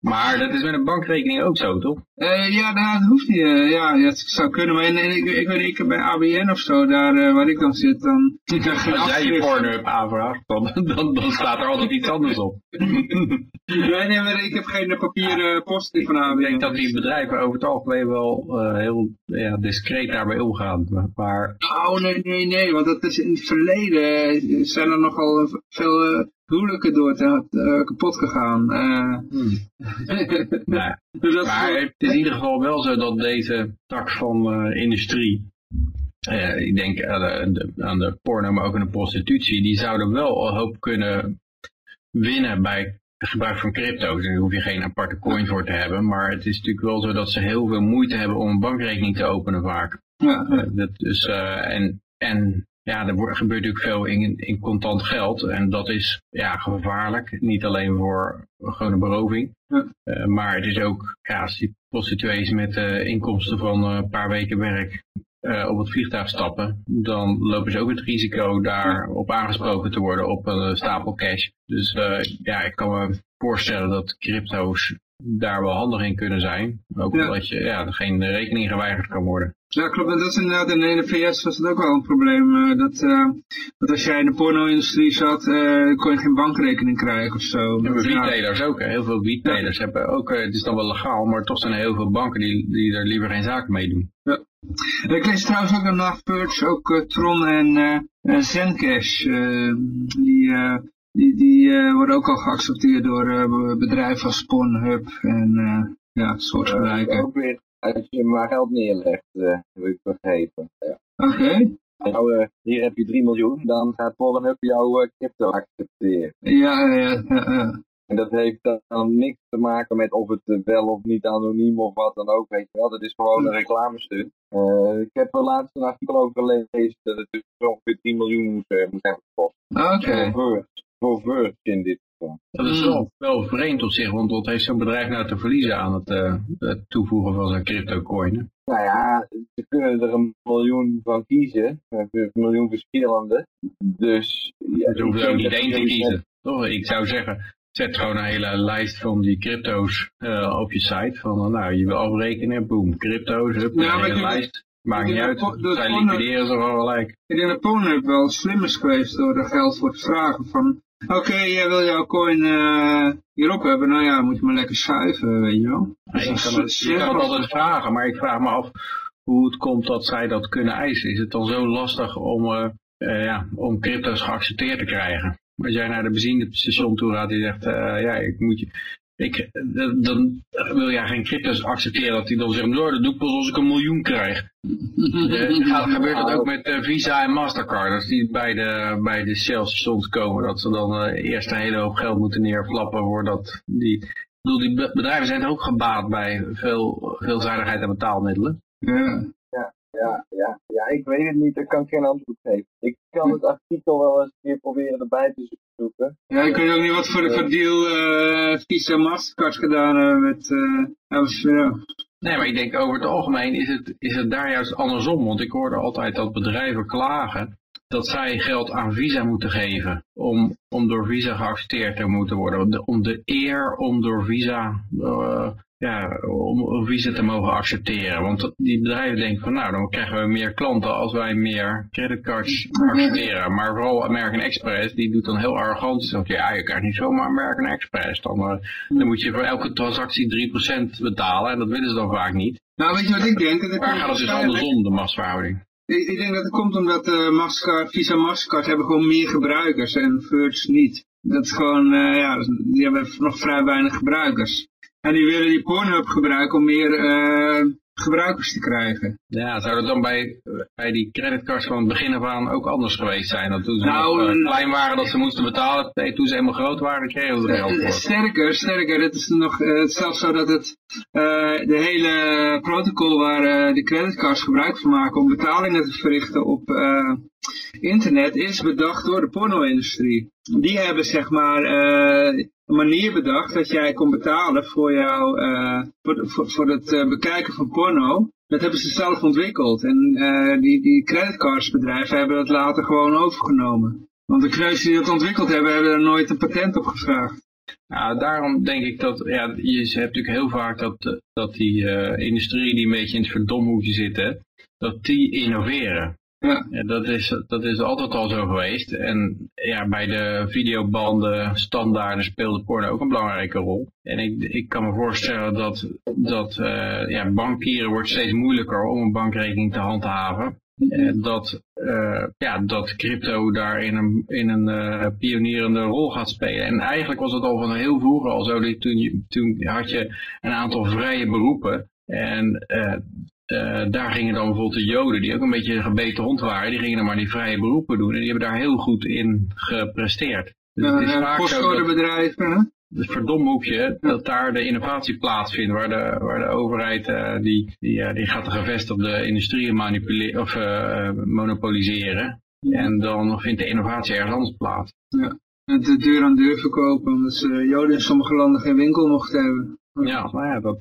maar dat is met een bankrekening ook zo, toch? Uh, ja, nou, dat hoeft niet. Uh, ja, het zou kunnen. Maar ik, ik, ik weet niet, bij ABN of zo, daar uh, waar ik dan zit, dan... Als jij je porno aanvraagt, dan, dan, dan staat er altijd iets anders op. nee, nee, maar ik heb geen papieren post van ABN. Ik denk dat die bedrijven over het algemeen wel heel ja, discreet daarbij omgaan. Maar... Oh, nee, nee, nee, want dat is in het verleden zijn er nogal veel uh, huwelijken door te, uh, kapot gegaan. Uh. Hmm. nou, dus maar het is in ieder geval wel zo dat deze tak van industrie, ik denk aan de, aan de porno, maar ook aan de prostitutie, die zouden wel een hoop kunnen winnen bij het gebruik van crypto's. Daar hoef je geen aparte coin voor te hebben. Maar het is natuurlijk wel zo dat ze heel veel moeite hebben om een bankrekening te openen vaak. Ja. Uh, dat is, uh, en, en ja, er gebeurt natuurlijk veel in, in contant geld. En dat is ja, gevaarlijk. Niet alleen voor gewone beroving. Ja. Uh, maar het is ook, ja, als die prostituees met inkomsten van een paar weken werk op het vliegtuig stappen, dan lopen ze ook het risico daarop aangesproken te worden op een stapel cash. Dus ja, ik kan me voorstellen dat crypto's daar wel handig in kunnen zijn. Ook omdat je ja, geen rekening geweigerd kan worden. Ja, klopt. En dat is inderdaad in de VS was dat ook wel een probleem. Uh, dat, uh, dat als jij in de porno-industrie zat, uh, kon je geen bankrekening krijgen of zo. Retailers ook. Hè. Heel veel retailers ja. hebben ook, het is dan wel legaal, maar toch zijn er heel veel banken die, die er liever geen zaken mee doen. Ja. Ik lees trouwens ook na Purge ook Tron en Zencash. die die, die worden ook al geaccepteerd door bedrijven als Pornhub en ja, soortgelijke. ook weer, als je maar geld neerlegt, heb ik begrepen. Ja. Oké. Nou, hier heb je 3 miljoen, dan gaat Pornhub jouw crypto accepteren. Ja, ja, ja. En dat heeft dan niks te maken met of het wel of niet anoniem of wat dan ook, weet je wel. Dat is gewoon een reclamestuk. Uh, ik heb er laatst een artikel over gelezen dat het dus ongeveer 10 miljoen moet, uh, moet hebben gekost. Oké. Okay. Voor Verge in dit geval. Dat is wel, wel vreemd op zich, want wat heeft zo'n bedrijf nou te verliezen aan het, uh, het toevoegen van zijn crypto coin? Nou ja, ze kunnen er een miljoen van kiezen, een miljoen verschillende. Dus... Ja, ze hoeven er ook niet één te kiezen. Toch? Ik zou zeggen, Zet gewoon een hele lijst van die crypto's uh, op je site. Van, uh, nou, je wil afrekenen, boom, crypto's, hup, ja, een hele lijst. Maakt niet uit, zij liquideren ze wel gelijk. Ik denk dat Pornhub wel slim is geweest door er geld voor te vragen. Van, oké, okay, jij wil jouw coin uh, hierop hebben, nou ja, moet je maar lekker schuiven, weet je wel. Je kan, het, je kan het altijd vragen, maar ik vraag me af hoe het komt dat zij dat kunnen eisen. Is het dan zo lastig om, uh, ja, om crypto's geaccepteerd te krijgen? als jij naar de benzinestation toe gaat die zegt, ja, ik moet je, ik, uh, dan wil jij geen cryptos accepteren dat hij dan zegt, nou, dat doe ik pas als ik een miljoen krijg. uh, gebeurt dat ook met Visa en Mastercard, als die bij de, bij de Shell-stations komen, dat ze dan eerst een hele hoop geld moeten neerflappen voordat die... Ik bedoel, die bedrijven zijn ook gebaat bij veel veelzijdigheid en betaalmiddelen. Ja. Ja, ja, ja, ik weet het niet. Ik kan geen antwoord geven. Ik kan het artikel wel eens een keer proberen erbij te zoeken. Ja, ik weet ook niet wat voor de deal uh, Visa Mastercard gedaan hebben met... Uh, Nee, maar ik denk over het algemeen is het, is het daar juist andersom. Want ik hoorde altijd dat bedrijven klagen dat zij geld aan Visa moeten geven om, om door Visa geaccepteerd te moeten worden. Om de, om de eer om door Visa uh, ja, om, om Visa te mogen accepteren. Want die bedrijven denken van nou, dan krijgen we meer klanten als wij meer creditcards accepteren. Maar vooral American Express, die doet dan heel arrogant. Zegt, ja, je krijgt niet zomaar American Express. Dan, uh, dan moet je voor elke transactie 3% betalen en dat willen ze dan vaak niet. Nou, weet je wat ik denk? Dat maar gaat het dus andersom, de machtsverhouding? Ik, ik, denk dat het komt omdat uh, Mastercard, Visa Mastercard hebben gewoon meer gebruikers en Verge niet. Dat is gewoon, uh, ja, die hebben nog vrij weinig gebruikers. En die willen die Pornhub gebruiken om meer uh, gebruikers te krijgen. Ja, zou dat dan bij, bij die creditcards van het begin af aan ook anders geweest zijn? Dat toen ze nou, nog, uh, klein waren dat ze moesten betalen, nee, toen ze helemaal groot waren, kregen ze er geld voor. Sterker, sterker, het is nog uh, zelfs zo dat het de hele protocol waar de creditcards gebruik van maken om betalingen te verrichten op internet is bedacht door de porno-industrie. Die hebben zeg maar een manier bedacht dat jij kon betalen voor, jou, uh, voor, voor, het uh, bekijken van porno. Dat hebben ze zelf ontwikkeld. En die, die creditcardsbedrijven hebben dat later gewoon overgenomen. Want de kneus die dat ontwikkeld hebben, hebben er nooit een patent op gevraagd. Nou, daarom denk ik dat, ja, je hebt natuurlijk heel vaak dat, dat die industrie die een beetje in het verdomhoekje zit, dat die innoveren. Ja. dat, is, dat is altijd al zo geweest. En ja, bij de videobanden standaarden speelde porno ook een belangrijke rol. En ik, ik kan me voorstellen dat, dat uh, ja, bankieren wordt steeds moeilijker om een bankrekening te handhaven. Uh, dat, uh, ja, dat crypto daar in een, in een pionierende rol gaat spelen. En eigenlijk was het al van heel vroeger al zo. Toen, toen had je een aantal vrije beroepen. En daar gingen dan bijvoorbeeld de joden, die ook een beetje een gebeten hond waren, die gingen dan maar die vrije beroepen doen. En die hebben daar heel goed in gepresteerd. Dus het is vaak zo dat, het daar de innovatie plaatsvindt, waar de, waar de overheid uh, die, die, uh, die gaat de gevestigde industrie manipuleren of monopoliseren. En dan vindt de innovatie ergens anders plaats. Ja, de deur aan deur verkopen, omdat ze joden in sommige landen geen winkel mochten hebben. Ja, nou ja, dat,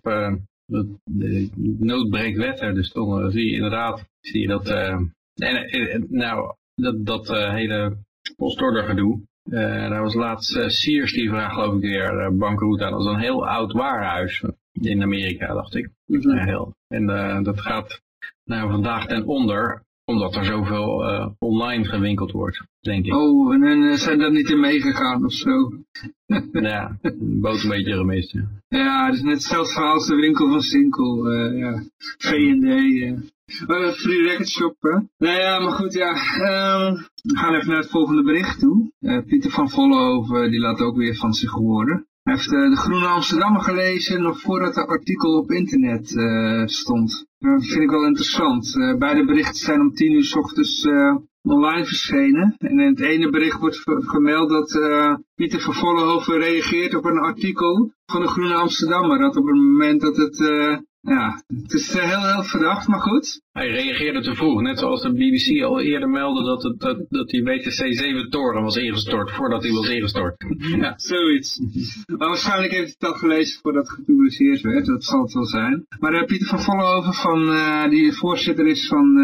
de nood breekt wetten. Dus dan uh, zie je inderdaad zie je dat, uh, en, nou, dat, dat hele postorder gedoe. daar was laatst Sears die vraag geloof ik weer bankroet aan. Dat is een heel oud warenhuis in Amerika, dacht ik. Mm heel. En dat gaat nou vandaag ten onder omdat er zoveel uh, online gewinkeld wordt, denk ik. Oh, en dan zijn daar niet in meegegaan of zo. ja, een boot een beetje gemist. Ja, ja het is net hetzelfde verhaal als de winkel van Sinkel. Uh, ja, V&D. Uh. Uh, free record shop, hè? Nou ja, maar goed, ja. Um, we gaan even naar het volgende bericht toe. Pieter van Vollenhoven, die laat ook weer van zich horen. Heeft uh, de Groene Amsterdammer gelezen nog voordat het artikel op internet uh, stond. Dat vind ik wel interessant. Uh, beide berichten zijn om tien uur s ochtends online verschenen. En in het ene bericht wordt gemeld dat Pieter van Vollenhoven reageert op een artikel van de Groene Amsterdammer. Dat op het moment dat het ja, het is eh, heel, heel verdacht, maar goed. Hij reageerde te vroeg, net zoals de BBC al eerder meldde dat, het, dat, dat die WTC-7-toren was ingestort, voordat hij was ingestort. ja, zoiets. Maar waarschijnlijk heeft hij het al gelezen voordat het gepubliceerd werd, dat zal het wel zijn. Maar uh, Pieter van Vollenhoven, van, uh, die voorzitter is van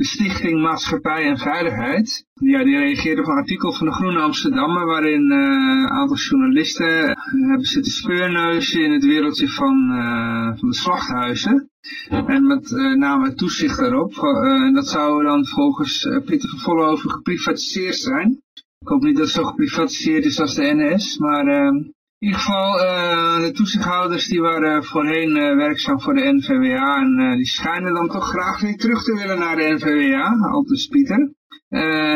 de Stichting Maatschappij en Veiligheid. Ja, die reageerde op een artikel van de Groene Amsterdammer waarin uh, een aantal journalisten uh, hebben zitten speurneuzen in het wereldje van, uh, van de slachthuizen. En met name toezicht daarop. en dat zou dan volgens Pieter van Vollenhoven geprivatiseerd zijn. Ik hoop niet dat het zo geprivatiseerd is als de NS, maar ehm, in ieder geval, uh, de toezichthouders die waren voorheen uh, werkzaam voor de NVWA en uh, die schijnen dan toch graag weer terug te willen naar de NVWA, aldus Pieter.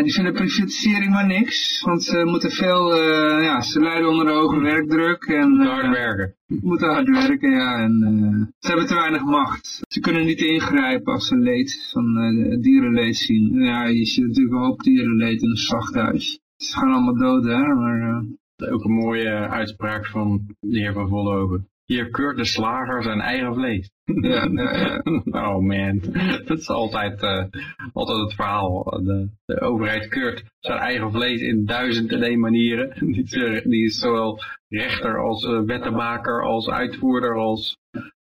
die vinden privatisering maar niks, want ze moeten veel, ja, ze lijden onder de hoge werkdruk. En, moeten hard werken. Moeten hard werken, ja, en ze hebben te weinig macht. Ze kunnen niet ingrijpen als ze leed van dierenleed zien. Ja, je ziet natuurlijk een hoop dierenleed in een slachthuis. Ze gaan allemaal dood daar, maar ook een mooie uitspraak van de heer Van Vollenhoven. Hier keurt de slager zijn eigen vlees. Ja, oh man, dat is altijd, uh, altijd het verhaal. De, de, overheid keurt zijn eigen vlees in duizend en één manieren. Die, die is zowel rechter als uh, wettenmaker, als uitvoerder, als,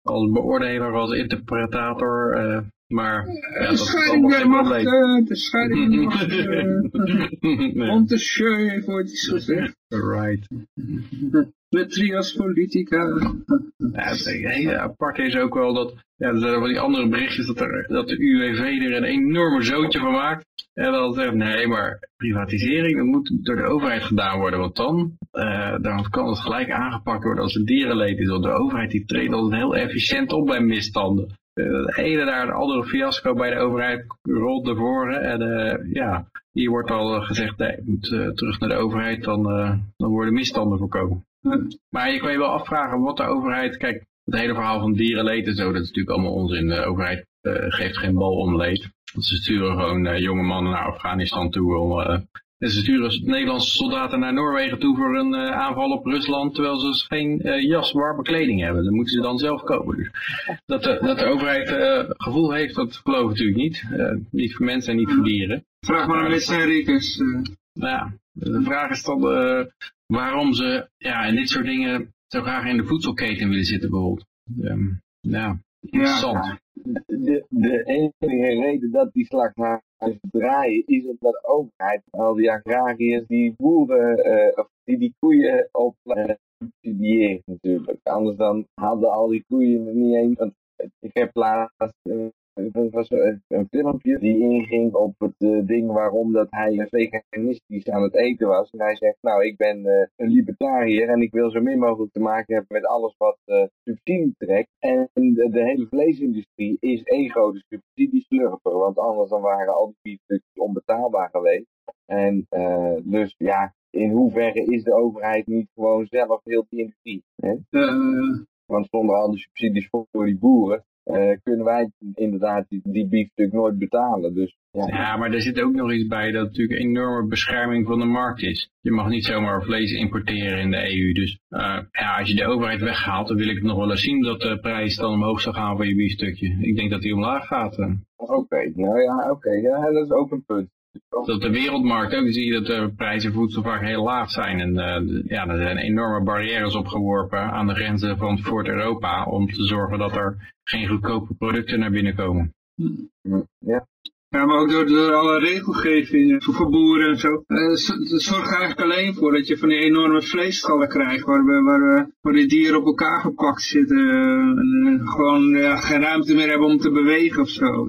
als beoordeler, als interpretator. Uh, maar ja, de scheiding der machten, de scheiding der machten. Montesquieu heeft ooit iets gezegd. Right. Met trias politica. Ja, het hele apart is ook wel dat, ja, er zijn wel die andere berichtjes dat, er, dat de UWV er een enorme zootje van maakt. En dan zegt, nee, maar privatisering dat moet door de overheid gedaan worden. Want dan, uh, dan kan het gelijk aangepakt worden als het dierenleed is. Want de overheid die treedt altijd heel efficiënt op bij misstanden. Het ene daar, de andere fiasco bij de overheid rolt naar voren. En uh, ja, hier wordt al gezegd, nee, moet uh, terug naar de overheid, dan, dan worden misstanden voorkomen. Maar je kan je wel afvragen wat de overheid, kijk, het hele verhaal van dierenleed en zo, dat is natuurlijk allemaal onzin. De overheid geeft geen bal om leed. Ze sturen gewoon jonge mannen naar Afghanistan toe om en ze sturen Nederlandse soldaten naar Noorwegen toe voor een uh, aanval op Rusland, terwijl ze dus geen uh, jas, warme kleding hebben. Dan moeten ze dan zelf kopen. Dus dat, de, dat de overheid uh, gevoel heeft, dat geloof ik natuurlijk niet. niet voor mensen en niet voor dieren. Vraag maar aan Wits Riekers. Ja, de vraag is dan waarom ze ja, in dit soort dingen zo graag in de voedselketen willen zitten bijvoorbeeld. Um, ja, interessant. Ja. De, de enige reden dat die slachthuizen draaien is omdat de overheid, al die agrariërs, die boeren, uh, of die, die koeien op uh, natuurlijk. Anders dan hadden al die koeien er niet eens. Ik heb laatst uh, het was een filmpje die inging op het uh, ding waarom dat hij veganistisch aan het eten was. En hij zegt, nou ik ben uh, een libertariër en ik wil zo min mogelijk te maken hebben met alles wat uh, subsidie trekt. En de, hele vleesindustrie is één grote subsidieslurper, want anders dan waren al die biefstukjes onbetaalbaar geweest. En dus ja, in hoeverre is de overheid niet gewoon zelf heel die industrie? Hè? Want zonder al die subsidies voor die boeren, uh, kunnen wij inderdaad die, die biefstuk nooit betalen. Dus, ja. ja. maar er zit ook nog iets bij dat natuurlijk een enorme bescherming van de markt is. Je mag niet zomaar vlees importeren in de EU. Dus uh, ja, als je de overheid weghaalt, dan wil ik het nog wel eens zien dat de prijs dan omhoog zou gaan voor je biefstukje. Ik denk dat die omlaag gaat. Uh. Oké, nou ja, oké, ja, dat is ook een punt. Dat de wereldmarkt ook zie je dat de prijzen voedsel vaak heel laag zijn. En uh, ja, er zijn enorme barrières opgeworpen aan de grenzen van Fort Europa om te zorgen dat er geen goedkope producten naar binnen komen. Ja. Ja, maar ook door, alle regelgevingen voor, boeren en zo. Uh, dat zorgt eigenlijk alleen voor dat je van die enorme vleesstallen krijgt waar, we, waar, waar die dieren op elkaar gepakt zitten. en uh, gewoon geen ruimte meer hebben om te bewegen of zo.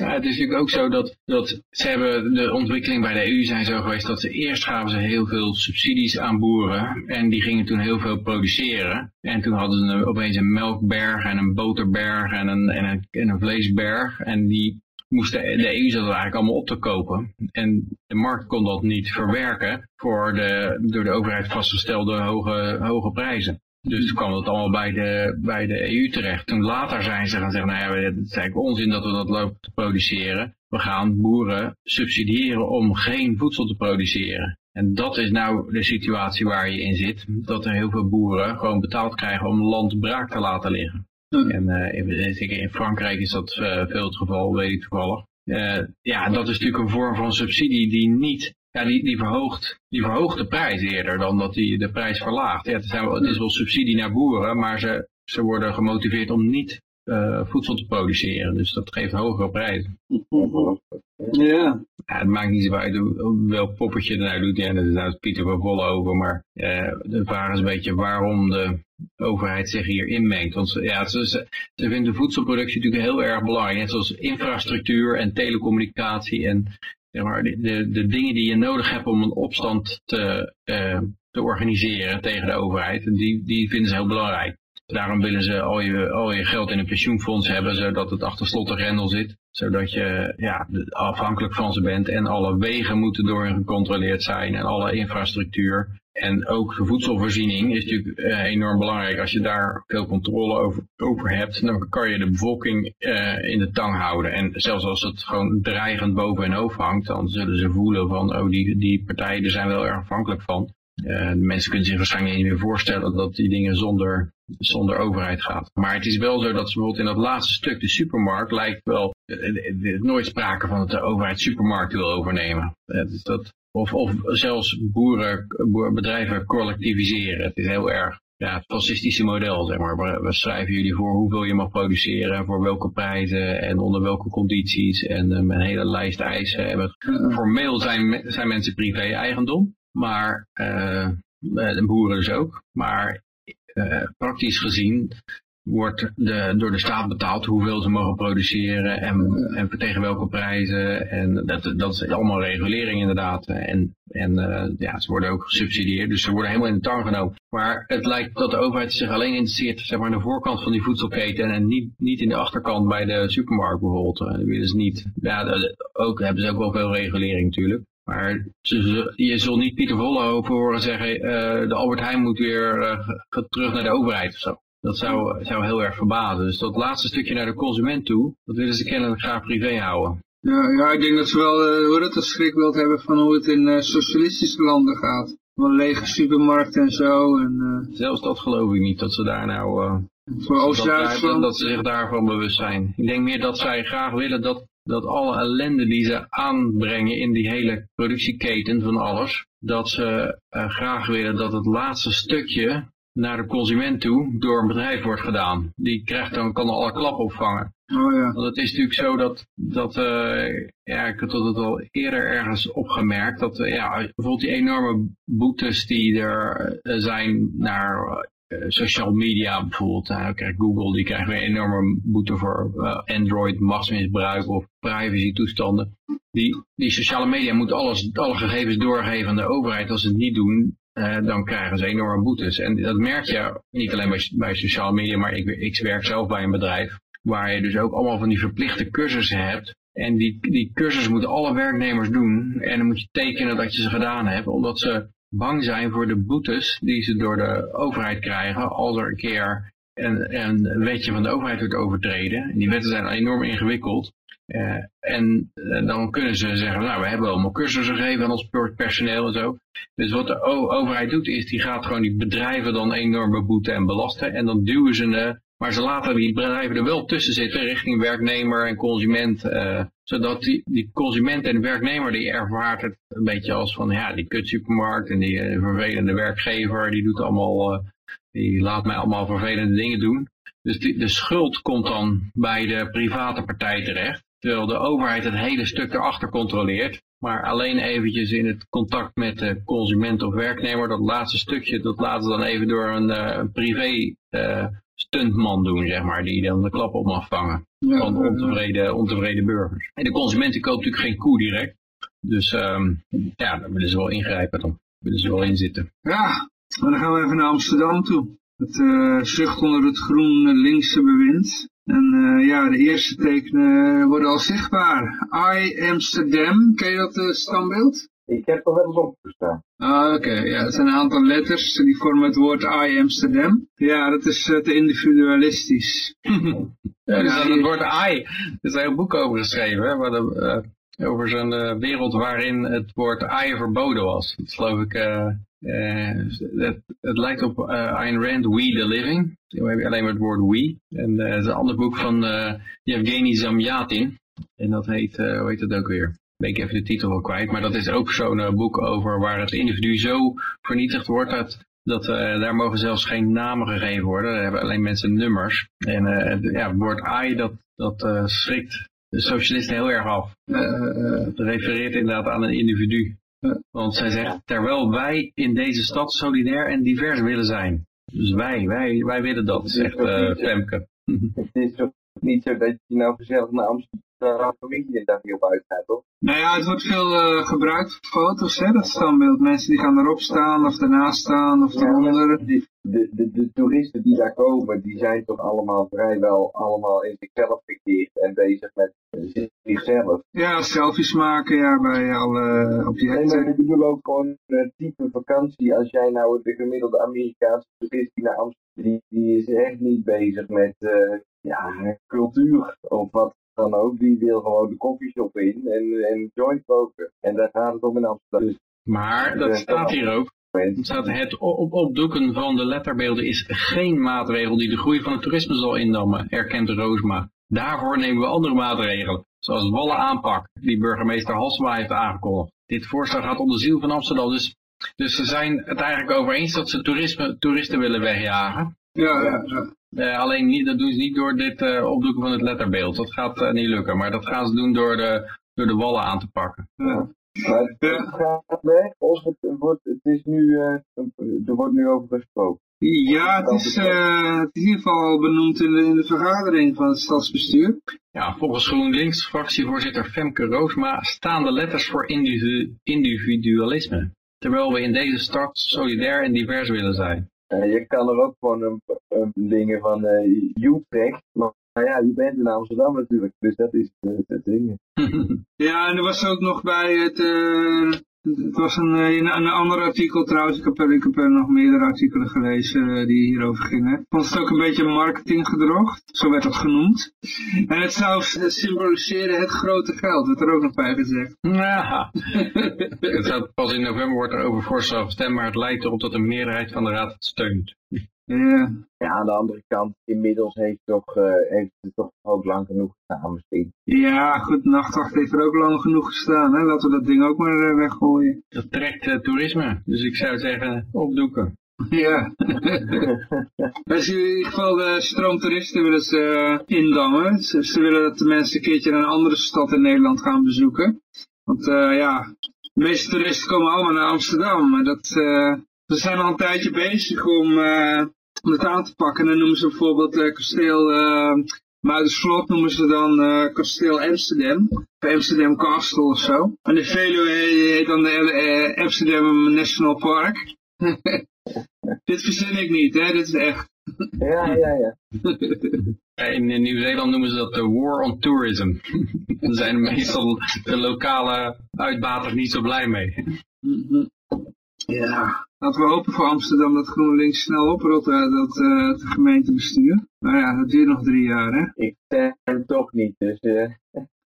Ja, het is natuurlijk ook zo dat, dat ze hebben de ontwikkeling bij de EU zijn zo geweest dat ze eerst gaven ze heel veel subsidies aan boeren en die gingen toen heel veel produceren. En toen hadden ze opeens een melkberg en een boterberg en een, en een, en een vleesberg en die moesten de EU zat eigenlijk allemaal op te kopen. En de markt kon dat niet verwerken voor de door de overheid vastgestelde hoge, hoge prijzen. Dus kwam het allemaal bij de, bij de EU terecht. Toen later zijn ze gaan zeggen, nou ja, het is eigenlijk onzin dat we dat lopen te produceren. We gaan boeren subsidiëren om geen voedsel te produceren. En dat is nou de situatie waar je in zit. Dat er heel veel boeren gewoon betaald krijgen om land braak te laten liggen. En uh, in, in Frankrijk is dat uh, veel het geval, weet ik toevallig. Uh, ja, dat is natuurlijk een vorm van subsidie die niet ja, die, die, verhoogt, die verhoogt de prijs eerder dan dat die de prijs verlaagt. Ja, het, zijn, het is wel subsidie naar boeren, maar ze, ze worden gemotiveerd om niet uh, voedsel te produceren. Dus dat geeft hogere prijzen. Ja. ja. Het maakt niet zo uit welk poppetje er nou doet. Ja, dat is nou Pieter van Volle over. Maar uh, de vraag is een beetje waarom de overheid zich hier inmengt. Want ja, ze, ze, ze vinden voedselproductie natuurlijk heel erg belangrijk. Net zoals infrastructuur en telecommunicatie en zeg maar, de, de, dingen die je nodig hebt om een opstand te, uh, te organiseren tegen de overheid, die, die vinden ze heel belangrijk. Daarom willen ze al je, al je geld in een pensioenfonds hebben, zodat het achter slot en grendel zit. Zodat je ja, afhankelijk van ze bent en alle wegen moeten door gecontroleerd zijn en alle infrastructuur. En ook de voedselvoorziening is natuurlijk uh, enorm belangrijk. Als je daar veel controle over, over hebt, dan kan je de bevolking uh, in de tang houden. En zelfs als het gewoon dreigend boven hun hoofd hangt, dan zullen ze voelen van, oh die, die partijen zijn wel erg afhankelijk van. Uh, de mensen kunnen zich waarschijnlijk niet meer voorstellen dat die dingen zonder, zonder overheid gaat. Maar het is wel zo dat ze bijvoorbeeld in dat laatste stuk, de supermarkt, lijkt wel nooit sprake van dat de overheid supermarkten wil overnemen. Dus dat, of, of zelfs boeren, bedrijven collectiviseren. Het is heel erg ja, het fascistische model, zeg maar. We schrijven jullie voor hoeveel je mag produceren, voor welke prijzen en onder welke condities. En um, een hele lijst eisen. En formeel zijn, zijn mensen privé-eigendom, maar uh, de boeren dus ook. Maar uh, praktisch gezien wordt de, door de staat betaald hoeveel ze mogen produceren en, en tegen welke prijzen. En dat, dat is allemaal regulering inderdaad. En, en uh, ja, ze worden ook gesubsidieerd, dus ze worden helemaal in de tang genomen. Maar het lijkt dat de overheid zich alleen interesseert zeg maar, aan de voorkant van die voedselketen en niet, niet in de achterkant bij de supermarkt bijvoorbeeld. Dat willen ze niet. Ja, ook hebben ze ook wel veel regulering natuurlijk. Maar je zult niet Pieter Volle over horen zeggen, uh, de Albert Heijn moet weer terug naar de overheid of zo. Dat zou, zou heel erg verbazen. Dus dat laatste stukje naar de consument toe, dat willen ze kennelijk graag privé houden. Ja, ja ik denk dat ze wel uh, hoe dat een schrikbeeld hebben van hoe het in uh, socialistische landen gaat. Van lege supermarkten en zo. En, uh, Zelfs dat geloof ik niet, dat ze daar nou... voor oost dat, dat, dat ze zich daarvan bewust zijn. Ik denk meer dat zij graag willen dat, dat alle ellende die ze aanbrengen in die hele productieketen van alles, dat ze graag willen dat het laatste stukje naar de consument toe door een bedrijf wordt gedaan. Die krijgt dan, kan alle klap opvangen. Oh ja. Want het is natuurlijk zo dat, dat uh, ja, ik had het al eerder ergens opgemerkt, dat uh, ja, bijvoorbeeld die enorme boetes die er uh, zijn naar social media bijvoorbeeld. Nou, krijgt Google, die krijgt weer een enorme boete voor Android machtsmisbruik of privacy toestanden. Die, die sociale media moeten alles, alle gegevens doorgeven aan de overheid. Als ze het niet doen, uh, dan krijgen ze enorme boetes. En dat merk je niet alleen bij, bij sociale media, maar ik, ik werk zelf bij een bedrijf waar je dus ook allemaal van die verplichte cursussen hebt. En die, die cursussen moeten alle werknemers doen. En dan moet je tekenen dat je ze gedaan hebt, omdat ze bang zijn voor de boetes die ze door de overheid krijgen als er een keer een, een wetje van de overheid wordt overtreden. En die wetten zijn enorm ingewikkeld. Uh, en uh, dan kunnen ze zeggen, nou we hebben allemaal cursussen gegeven aan ons personeel en zo. Dus wat de overheid doet is, die gaat gewoon die bedrijven dan enorm beboeten en belasten. En dan duwen ze, uh, maar ze laten die bedrijven er wel tussen zitten richting werknemer en consument. zodat die, die consument en werknemer, die ervaart het een beetje als van, ja die kutsupermarkt en die vervelende werkgever, die doet allemaal, die laat mij allemaal vervelende dingen doen. Dus die, de schuld komt dan bij de private partij terecht. Terwijl de overheid het hele stuk erachter controleert. Maar alleen eventjes in het contact met de consument of werknemer, dat laatste stukje, dat laten ze dan even door een uh, privé uh, stuntman doen, zeg maar, die dan de klap op mag vangen van eh, ontevreden, ontevreden burgers. En de consumenten koopt natuurlijk geen koe direct. Dus ehm, ja, daar willen ze wel ingrijpen dan. willen ze wel inzitten. Ja, maar dan gaan we even naar Amsterdam toe. Het eh zucht onder het groen linkse bewind. En eh, ja, de eerste tekenen worden al zichtbaar. I Amsterdam, ken je dat eh, standbeeld? Ik heb er wel eens opgestaan. Ah, oké. Ja, het zijn een aantal letters die vormen het woord I Amsterdam. Ja, dat is eh, te individualistisch. Ja, dus die- het woord AI, er is een heel boek over geschreven, hè, waar de, eh, over zo'n eh, wereld waarin het woord AI verboden was. Dat geloof ik, eh, eh, het, lijkt op Ayn Rand, We the Living. Heb alleen maar het woord we. En het is een ander boek van Yevgeny Zamyatin. En dat heet, hoe heet het ook weer? Ben ik even de titel wel kwijt, maar dat is ook zo'n boek over waar het individu zo vernietigd wordt dat dat daar mogen zelfs geen namen gegeven worden. Daar hebben alleen mensen nummers. En ja, het woord AI, dat, dat schrikt de socialisten heel erg af. Eh, eh, Het refereert inderdaad aan een individu. Want zij zegt, terwijl wij in deze stad solidair en divers willen zijn. Dus wij, wij, wij willen dat, zegt eh, Femke. Het is toch niet zo dat je nou gezellig naar Amsterdam familie daar niet op uitgaat, toch? nou ja, het wordt veel eh, gebruikt voor foto's, hè, dat standbeeld. Mensen die gaan erop staan, of ernaast staan, of eronder. de, de, de, de toeristen die daar komen, die zijn toch allemaal vrijwel allemaal in zichzelf gekeerd en bezig met eh, zichzelf. Ja, selfies maken, ja, bij alle Nee, maar objecten. ik bedoel ook gewoon een type vakantie. Als jij nou de gemiddelde Amerikaanse toerist die naar Amsterdam, die, die is echt niet bezig met eh, ja, cultuur of wat dan ook. Die wil gewoon de koffieshop in en, en joint roken. En daar gaat het om in Amsterdam. Dus Maar dat staat hier ook. Het staat het op opdoeken van de letterbeelden is geen maatregel die de groei van het toerisme zal indammen, erkent Roosma. Daarvoor nemen we andere maatregelen, zoals wallen aanpak, die burgemeester Halsema heeft aangekondigd. Dit voorstel gaat om de ziel van Amsterdam, dus, dus ze zijn het eigenlijk over eens dat ze toerisme, toeristen willen wegjagen. Ja, ja, ja. Eh, alleen niet, dat doen ze niet door dit eh, opdoeken van het letterbeeld. Dat gaat eh, niet lukken, maar dat gaan ze doen door de, door de wallen aan te pakken. ja. Maar het Ja. gaat weg of het wordt, het is nu, eh, er wordt nu over gesproken. Ja, het is, het is in ieder geval al benoemd in de, in de vergadering van het stadsbestuur. Ja, volgens GroenLinks fractievoorzitter Femke Roosma staan de letters voor individu- individualisme. Terwijl we in deze stad solidair en divers willen zijn. Eh, je kan er ook gewoon een, een dingen van uh, Utrecht, maar nou ja, je bent in Amsterdam natuurlijk, dus dat is het, het ding. Ja, en er was ook nog bij het, eh, het was een, eh, een, een ander artikel trouwens, ik heb, nog meerdere artikelen gelezen eh, die hierover gingen. Ik vond het ook een beetje marketinggedrocht, zo werd het genoemd. En het zou symboliseren het grote geld, werd er ook nog bij gezegd. Ja. het gaat pas in november wordt er over voorstel gestemd, maar het lijkt erop dat een meerderheid van de raad het steunt. Ja, Ja, aan de andere kant, inmiddels heeft, toch, uh, heeft het toch ook lang genoeg gestaan misschien. ja goed, nachtwacht heeft er ook lang genoeg gestaan, hè? laten we dat ding ook maar uh, weggooien. Dat trekt uh, toerisme, dus ik zou zeggen opdoeken. Ja. dus in ieder geval de stroomtoeristen willen ze uh, indammen. Ze, ze, willen dat de mensen een keertje een andere stad in Nederland gaan bezoeken. Want uh, ja, de meeste toeristen komen allemaal naar Amsterdam. Maar dat, uh, we zijn al een tijdje bezig om, om het aan te pakken. En dan noemen ze bijvoorbeeld kasteel Muiderslot noemen ze dan kasteel Amsterdam. Of Amsterdam Castle of zo. En de Veluwe heet dan de Amsterdam National Park. Dit verzin ik niet, hè? Dit is echt. Ja, ja, ja. In, in Nieuw-Zeeland noemen ze dat de war on tourism. Daar zijn meestal de lokale uitbaters niet zo blij mee. Ja, laten we hopen voor Amsterdam dat GroenLinks snel oprolt uit dat uh, het gemeentebestuur. Maar ja, dat duurt nog drie jaar, hè? Ik stem toch niet, dus... Uh...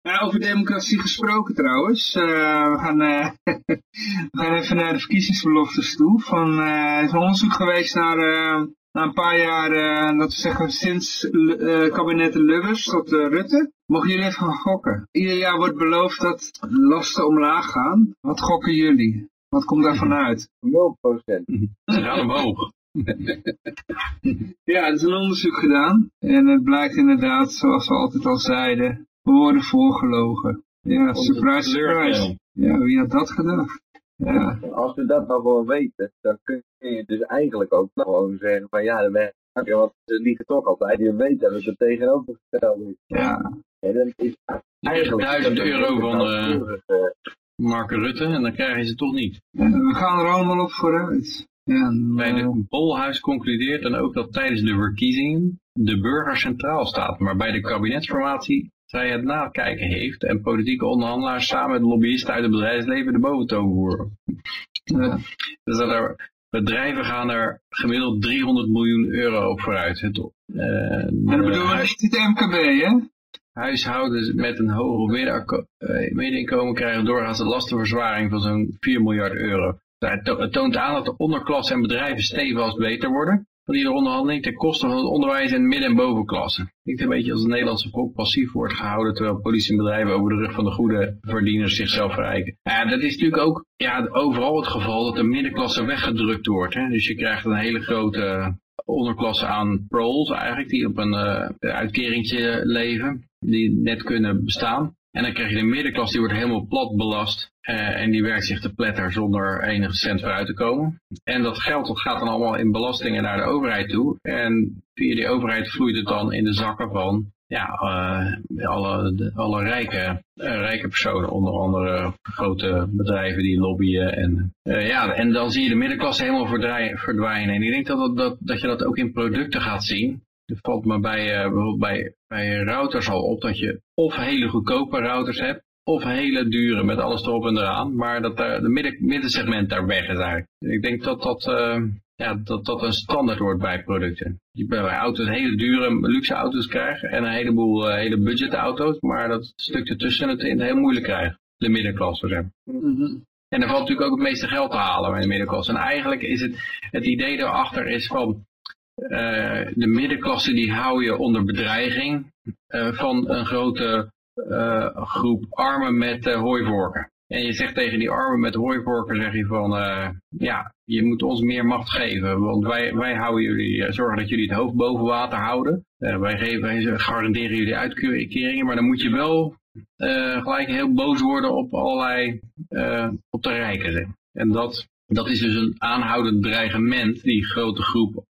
Ja, over democratie gesproken trouwens. Uh, we, gaan, uh, we gaan even naar de verkiezingsbeloftes toe. Van, er is een onderzoek geweest naar, na een paar jaar, dat we zeggen sinds kabinet Lubbers tot Rutte. Mogen jullie even gaan gokken? Ieder jaar wordt beloofd dat lasten omlaag gaan. Wat gokken jullie? Wat komt daarvan uit? 0%. Ze gaan omhoog. ja, er is een onderzoek gedaan. En het blijkt inderdaad, zoals we altijd al zeiden, we worden voorgelogen. Ja, surprise, surprise. Ja, wie had dat gedacht? Ja. Als we dat nou gewoon weten, dan kun je dus eigenlijk ook gewoon zeggen van ja, we Ja, want ze liegen toch altijd. Je weet dat ze tegenovergesteld is. Ja. Ja, dan is eigenlijk... Duizend euro van, Mark Rutte en dan krijg je ze toch niet. Ja, we gaan er allemaal op vooruit. En, Bij eh, de Bolhuis concludeert dan ook dat tijdens de verkiezingen de burger centraal staat, maar bij de kabinetsformatie zij het nakijken heeft en politieke onderhandelaars samen met lobbyisten uit het bedrijfsleven de boventoon voeren. ja. Dus dat er, bedrijven gaan er gemiddeld 300 miljoen euro op vooruit. Het, eh, En dan de bedoelen we echt het MKB, hè? Huishoudens met een hoger middenako- eh, middeninkomen krijgen doorgaans een lastenverzwaring van zo'n 4 miljard euro. Het to- Het toont aan dat de onderklasse en bedrijven stevast beter worden van die onderhandeling ten koste van het onderwijs en midden- en bovenklasse. Klinkt een beetje als het Nederlandse volk passief wordt gehouden terwijl politie en bedrijven over de rug van de goede verdieners zichzelf verrijken. Ja, dat is natuurlijk ook ja, overal het geval dat de middenklasse weggedrukt wordt. Hè? Dus je krijgt een hele grote onderklasse aan proles eigenlijk, die op een eh uitkeringtje leven, die net kunnen bestaan. En dan krijg je de middenklasse, die wordt helemaal plat belast. eh, en die werkt zich te pletter zonder enige cent vooruit te komen. En dat geld dat gaat dan allemaal in belastingen naar de overheid toe. En via die overheid vloeit het dan in de zakken van ja, eh, alle, alle rijke, eh, rijke personen. Onder andere grote bedrijven die lobbyen. En, eh, ja, en dan zie je de middenklasse helemaal verdwijnen. En ik denk dat, dat, dat, dat je dat ook in producten gaat zien. Het valt me bij, bij, bij routers al op dat je of hele goedkope routers hebt, of hele dure met alles erop en eraan, maar dat daar de midden, middensegment daar weg is eigenlijk. Ik denk dat dat, ja, dat dat een standaard wordt bij producten. Je bij bij auto's hele dure luxe auto's krijgen en een heleboel eh, hele budgetauto's, maar dat stuk ertussen het in heel moeilijk krijgen. De middenklasse zeg. Mhm. En er valt natuurlijk ook het meeste geld te halen bij de middenklasse. En eigenlijk is het, het idee daarachter is van eh, de middenklasse die hou je onder bedreiging eh, van een grote groep armen met hooivorken. En je zegt tegen die armen met hooivorken, zeg je van, eh, ja, je moet ons meer macht geven, want wij, wij houden jullie, eh, zorgen dat jullie het hoofd boven water houden. Eh, wij, geven, wij garanderen jullie uitkeringen, maar dan moet je wel gelijk heel boos worden op allerlei, op de rijken. zeg. En dat, dat is dus een aanhoudend dreigement, die grote groep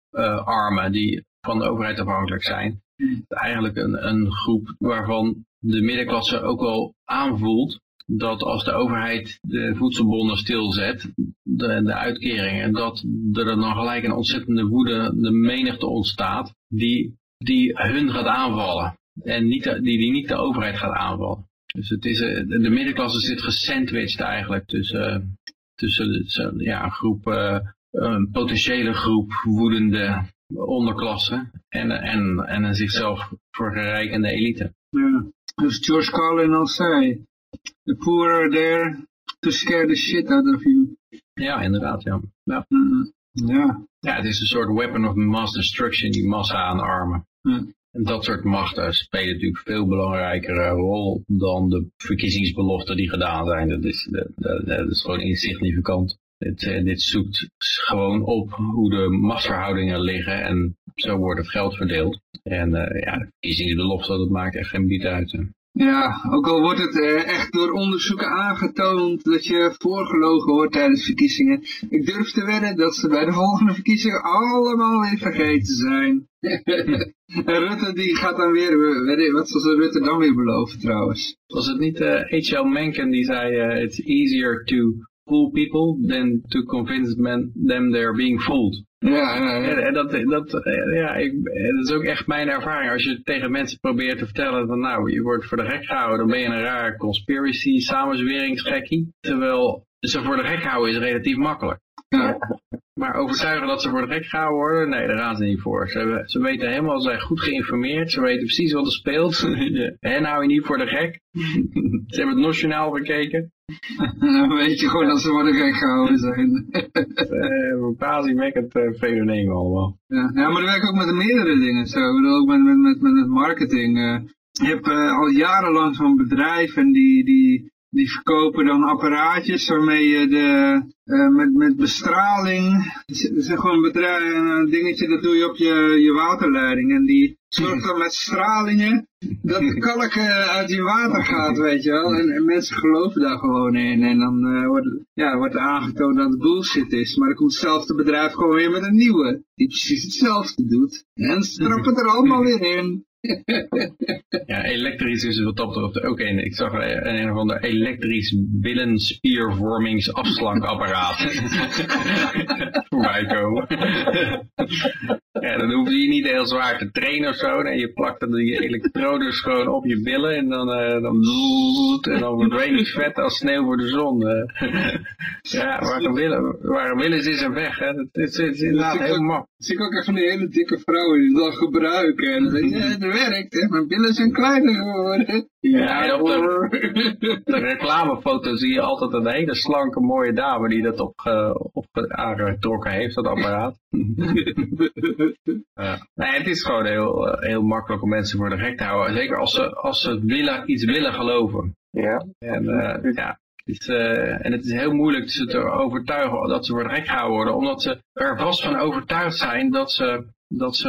armen die van de overheid afhankelijk zijn. Eigenlijk een, een groep waarvan de middenklasse ook wel aanvoelt dat als de overheid de voedselbonnen stilzet, de, de uitkeringen, dat er dan gelijk een ontzettende woede, de menigte ontstaat, die, die hun gaat aanvallen. En niet die, die niet de overheid gaat aanvallen. Dus het is, eh, de de middenklasse zit gesandwiched eigenlijk tussen, tussen de- zo- ja, een groep, eh, een potentiële groep woedende onderklasse en, en, en een zichzelf verrijkende elite. Ja. Dus George Carlin al zei, the poor are there to scare the shit out of you. Ja, inderdaad, ja. ja. Ja. Ja, het is een soort weapon of mass destruction, die massa aan armen. Ja. En dat soort machten spelen natuurlijk veel belangrijkere rol dan de verkiezingsbeloften die gedaan zijn. Dat is, dat, dat- dat is gewoon insignificant. Dit, eh, dit zoekt gewoon op hoe de machtsverhoudingen liggen en zo wordt het geld verdeeld. En eh, ja, de verkiezingsbeloften, dat maakt echt geen biet uit. hè. Ja, ook al wordt het eh, echt door onderzoeken aangetoond dat je voorgelogen wordt tijdens verkiezingen. Ik durf te wedden dat ze bij de volgende verkiezingen allemaal weer vergeten zijn. en Rutte die gaat dan weer, weet ik, wat zal ze Rutte dan weer beloven trouwens? Was het niet eh, H.L. Mencken die zei, eh, it's easier to fool people than to convince men, them they're being fooled. Ja. En, en dat, dat, ja, ik, dat is ook echt mijn ervaring. Als je tegen mensen probeert te vertellen van nou, je wordt voor de gek gehouden, dan ben je een raar conspiracy samenzweringsgekkie. Terwijl ze voor de gek houden is relatief makkelijk. Ja. Maar overtuigen dat ze voor de gek gehouden worden, nee, daar gaan ze niet voor. Ze, hebben- ze weten helemaal, ze zijn goed geïnformeerd, ze weten precies wat er speelt. Hen hou je niet voor de gek. ze hebben het nationaal bekeken. Dan weet je gewoon dat ze worden gek gehouden zijn. Uh, verbazingwekkend uh, fenomeen allemaal. Ja, ja, maar dat werkt ook met meerdere dingen zo. Ik bedoel, ook met, met, met, met marketing. eh. je hebt eh, al jarenlang zo'n bedrijf en die, die, die verkopen dan apparaatjes waarmee je de, uh, met, met bestraling, dat is gewoon een, bedrijf, een dingetje dat doe je op je, je waterleiding en die zorgt dan met stralingen dat de kalk uh, uit je water gaat, weet je wel. En, en mensen geloven daar gewoon in en dan uh, wordt, ja, wordt aangetoond dat het bullshit is. Maar dan komt hetzelfde bedrijf gewoon weer met een nieuwe, die precies hetzelfde doet. En strappen er allemaal weer in. ja, elektrisch is wat dat betreft ook een. Ik zag een, een of ander elektrisch billenspiervormingsafslankapparaat voorbij komen. ja, dan hoef je niet heel zwaar te trainen of zo. Nee, je plakt dan die elektrodes gewoon op je billen en dan, uh, dan, en dan verdwijnt het vet als sneeuw voor de zon. ja, waar willen, waar willen is, is een weg. Hè. Het, is, het is inderdaad heel makkelijk. Zie ik ook echt van die hele dikke vrouwen die dat gebruiken. En dan denk je, ja, het werkt, hè. mijn billen zijn kleiner geworden. Ja, op de, de reclamefoto zie je altijd een hele slanke mooie dame die dat op, uh, op aangetrokken heeft, dat apparaat. Nee, het is gewoon heel, uh, heel makkelijk om mensen voor de gek te houden. Zeker als ze, als ze willen, iets willen geloven. Ja. En uh, ja, het is, uh, en het is heel moeilijk ze te overtuigen dat ze voor de gek gehouden worden, omdat ze er vast van overtuigd zijn dat ze dat ze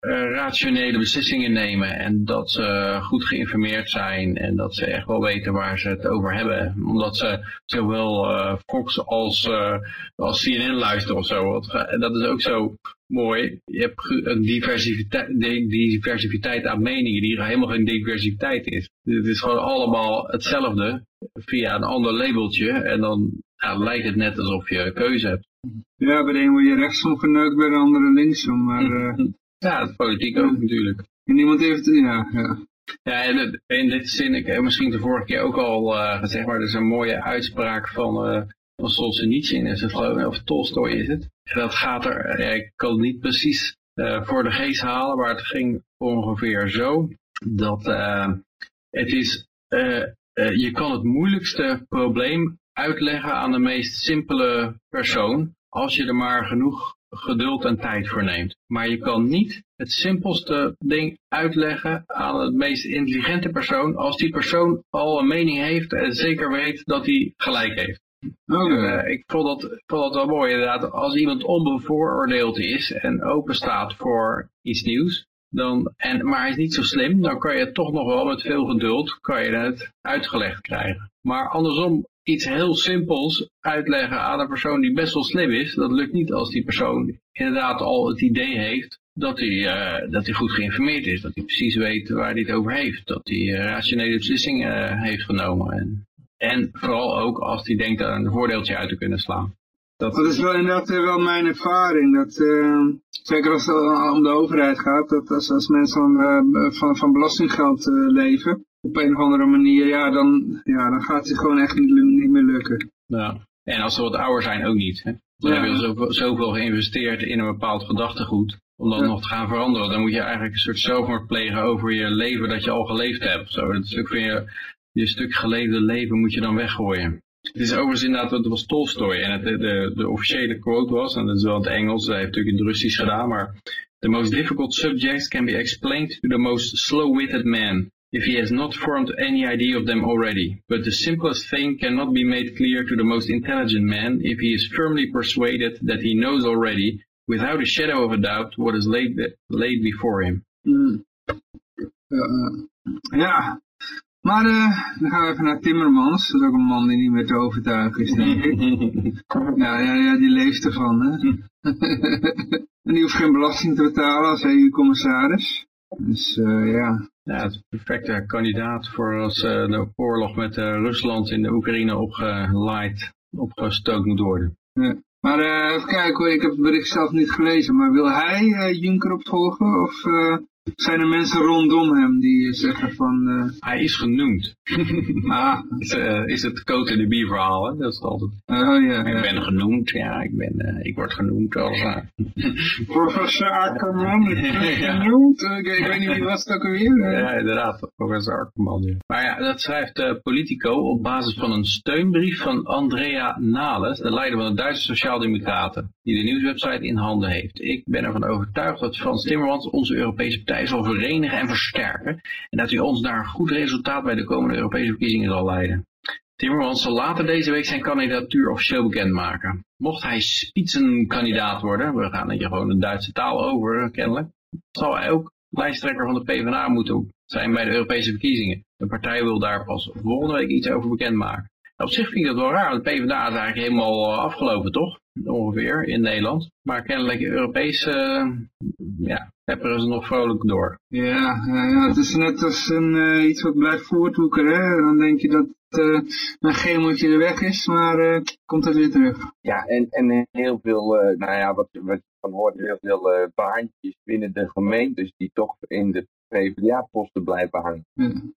uh, rationele beslissingen nemen en dat ze goed geïnformeerd zijn en dat ze echt wel weten waar ze het over hebben. Omdat ze zowel uh, Fox als, uh, als CNN luisteren of zo. En dat is ook zo mooi. Je hebt een diversiteit, diversiteit aan meningen die er helemaal geen diversiteit is. Het is gewoon allemaal hetzelfde via een ander labeltje en dan lijkt het net alsof je keuze hebt. Ja, bij de een word je rechtsom geneukt, bij de andere linksom. Maar, uh... ja, politiek ook natuurlijk. En niemand heeft, ja, ja. Ja, in, in dit zin, ik heb misschien de vorige keer ook al uh, gezegd, maar er is een mooie uitspraak van, uh, van Solzhenitsyn, is het geloof ik, of Tolstoy is het. En dat gaat er, ja, ik kan het niet precies uh, voor de geest halen, maar het ging ongeveer zo, dat het is, je kan het moeilijkste probleem uitleggen aan de meest simpele persoon, als je er maar genoeg geduld en tijd voor neemt. Maar je kan niet het simpelste ding uitleggen aan het meest intelligente persoon, als die persoon al een mening heeft en zeker weet dat hij gelijk heeft. Okay. Uh, ik vond dat, vond dat wel mooi inderdaad. Als iemand onbevooroordeeld is en open staat voor iets nieuws, dan, en, maar hij is niet zo slim, dan kan je toch nog wel met veel geduld kan je het uitgelegd krijgen. Maar andersom, iets heel simpels uitleggen aan een persoon die best wel slim is, dat lukt niet als die persoon inderdaad al het idee heeft dat hij, uh, dat hij goed geïnformeerd is, dat hij precies weet waar hij het over heeft, dat hij uh, rationele beslissingen uh, heeft genomen. En, en vooral ook als hij denkt er een voordeeltje uit te kunnen slaan. Dat, dat is wel inderdaad wel mijn ervaring. Dat, zeker als het om de overheid gaat, dat als, als mensen van, van, van belastinggeld leven, op een of andere manier, ja, dan, ja, dan gaat het gewoon echt niet, niet meer lukken. Ja. En als ze wat ouder zijn ook niet. Hè? Dan ja. hebben zoveel, zoveel geïnvesteerd in een bepaald gedachtegoed om dat ja. nog te gaan veranderen. Dan moet je eigenlijk een soort zelfmoord plegen over je leven dat je al geleefd hebt. Zo. Dat stuk van je, je stuk geleefde leven moet je dan weggooien. Het is overigens inderdaad, dat was Tolstoy. En het, de, de, de, officiële quote was, en dat is wel in het Engels, hij heeft natuurlijk in het Russisch gedaan, maar The most difficult subjects can be explained to the most slow-witted man, if he has not formed any idea of them already. But the simplest thing cannot be made clear to the most intelligent man if he is firmly persuaded that he knows already, without a shadow of a doubt, what is laid, laid before him. Mm. Uh, ja, maar uh, dan gaan we even naar Timmermans. Dat is ook een man die niet meer te overtuigen is, denk ik. ja, ja, ja, die leeft ervan, hè. en die hoeft geen belasting te betalen als EU-commissaris. Dus uh, ja. Ja, het is een perfecte kandidaat voor als uh, de oorlog met Rusland in de Oekraïne opgeleid, opgestookt moet worden. Ja. Maar even kijken hoor, ik heb het bericht zelf niet gelezen, maar wil hij Juncker opvolgen of zijn er mensen rondom hem die zeggen van... Uh... Hij is genoemd. ah. is, uh, is het Cote de Bier verhaal, hè? Dat is altijd... Oh ja. Ik ben genoemd, ja, ik, ben, uh, ik word genoemd als... professor Ackerman, ik ben genoemd. Ik, ik, weet niet wie was het ook alweer. Ja, inderdaad, professor Ackerman. Maar ja, dat schrijft Politico op basis van een steunbrief van Andrea Nales, de leider van de Duitse Sociaaldemocraten, die de nieuwswebsite in handen heeft. Ik ben ervan overtuigd dat Frans Timmermans onze Europese partij zal verenigen en versterken en dat u ons naar een goed resultaat bij de komende Europese verkiezingen zal leiden. Timmermans zal later deze week zijn kandidatuur officieel bekendmaken. Mocht hij spitsenkandidaat worden, we gaan hier gewoon de Duitse taal over kennelijk, zal hij ook lijsttrekker van de PvdA moeten zijn bij de Europese verkiezingen. De partij wil daar pas volgende week iets over bekendmaken. Op zich vind ik dat wel raar, want de PvdA is eigenlijk helemaal afgelopen, toch? Ongeveer, in Nederland. Maar kennelijk Europese, uh, ja, pepperen ze nog vrolijk door. Ja, ja, het is net als een, uh, iets wat blijft voortwoekeren. Hè? Dan denk je dat uh, een chemootje er weg is, maar uh, komt het weer terug. Ja, en, en heel veel, uh, nou ja, wat, wat je van hoort, heel veel uh, baantjes binnen de gemeentes die toch in de PvdA-posten blijven hangen.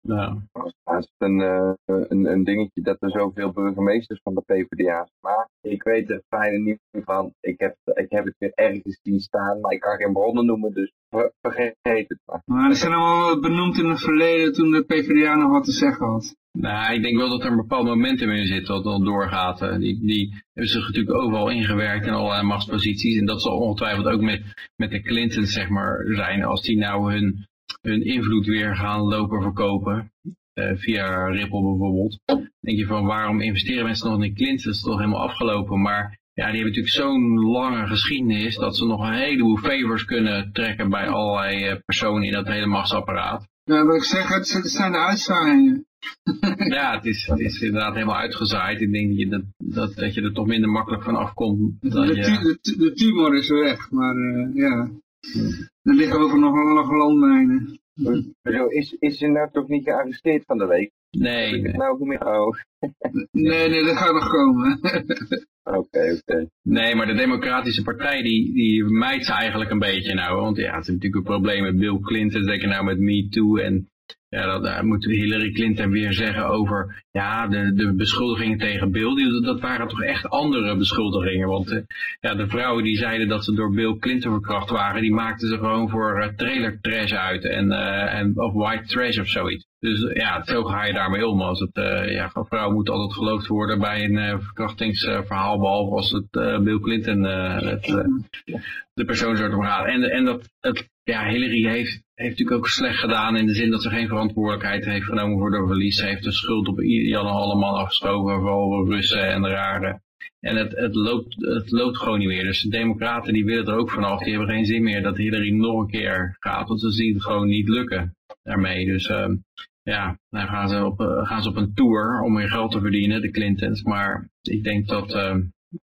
Ja. Dat is een, uh, een, een dingetje dat er zoveel burgemeesters van de PvdA Maar ik weet er fijn niet van. Ik heb, ik heb het weer ergens zien staan, maar ik kan geen bronnen noemen, dus ver, vergeet het maar. Maar er zijn allemaal benoemd in het verleden toen de PvdA nog wat te zeggen had. Nou, ik denk wel dat er een bepaald momentum in zit dat dan doorgaat. Die, die hebben zich natuurlijk overal ingewerkt in allerlei machtsposities. En dat zal ongetwijfeld ook met, met de Clintons zeg maar, zijn. Als die nou hun, hun invloed weer gaan lopen verkopen. Uh, via Ripple bijvoorbeeld. Dan denk je van waarom investeren mensen nog in de Clintons? Dat is toch helemaal afgelopen. Maar ja, die hebben natuurlijk zo'n lange geschiedenis dat ze nog een heleboel favors kunnen trekken bij allerlei personen in dat hele machtsapparaat. Ja, wat ik zeg, het zijn de uitzaaiingen. ja, het is, het is inderdaad helemaal uitgezaaid. Ik denk dat je, dat, dat, dat je er toch minder makkelijk van afkomt. Dan de, je... de, de, tumor is weg, maar uh, ja, er liggen over nog, nog landmijnen. Is, is ze nou toch niet gearresteerd van de week? Nee. nee. Nou, hoe meer? Oh. nee, nee, dat gaat nog komen. Oké, oké. Okay. Nee, maar de Democratische Partij die, die mijt ze eigenlijk een beetje nou. Want ja, het is natuurlijk een probleem met Bill Clinton, zeker nou met Me Too en ja, dat, daar moet Hillary Clinton weer zeggen over ja, de, de beschuldigingen tegen Bill. Die, dat waren toch echt andere beschuldigingen. Want uh, ja, de vrouwen die zeiden dat ze door Bill Clinton verkracht waren, die maakten ze gewoon voor uh, trailer trash uit. En, uh, en, of white trash of zoiets. Dus ja, zo ga je daarmee om. Als het, ja, een vrouw moet altijd geloofd worden bij een verkrachtingsverhaal, behalve als het Bill Clinton het, de persoon zo te. En, en dat, het, ja, Hillary heeft, heeft natuurlijk ook slecht gedaan in de zin dat ze geen verantwoordelijkheid heeft genomen voor de verlies. Heeft de schuld op Jan allemaal afgeschoven, vooral Russen en de raren. En het, het, loopt, het loopt gewoon niet meer. Dus de democraten die willen er ook vanaf. Die hebben geen zin meer dat Hillary nog een keer gaat. Want ze zien het gewoon niet lukken daarmee. Dus uh, ja, dan gaan ze, op, uh, gaan ze op een tour om weer geld te verdienen, de Clintons. Maar ik denk dat, uh,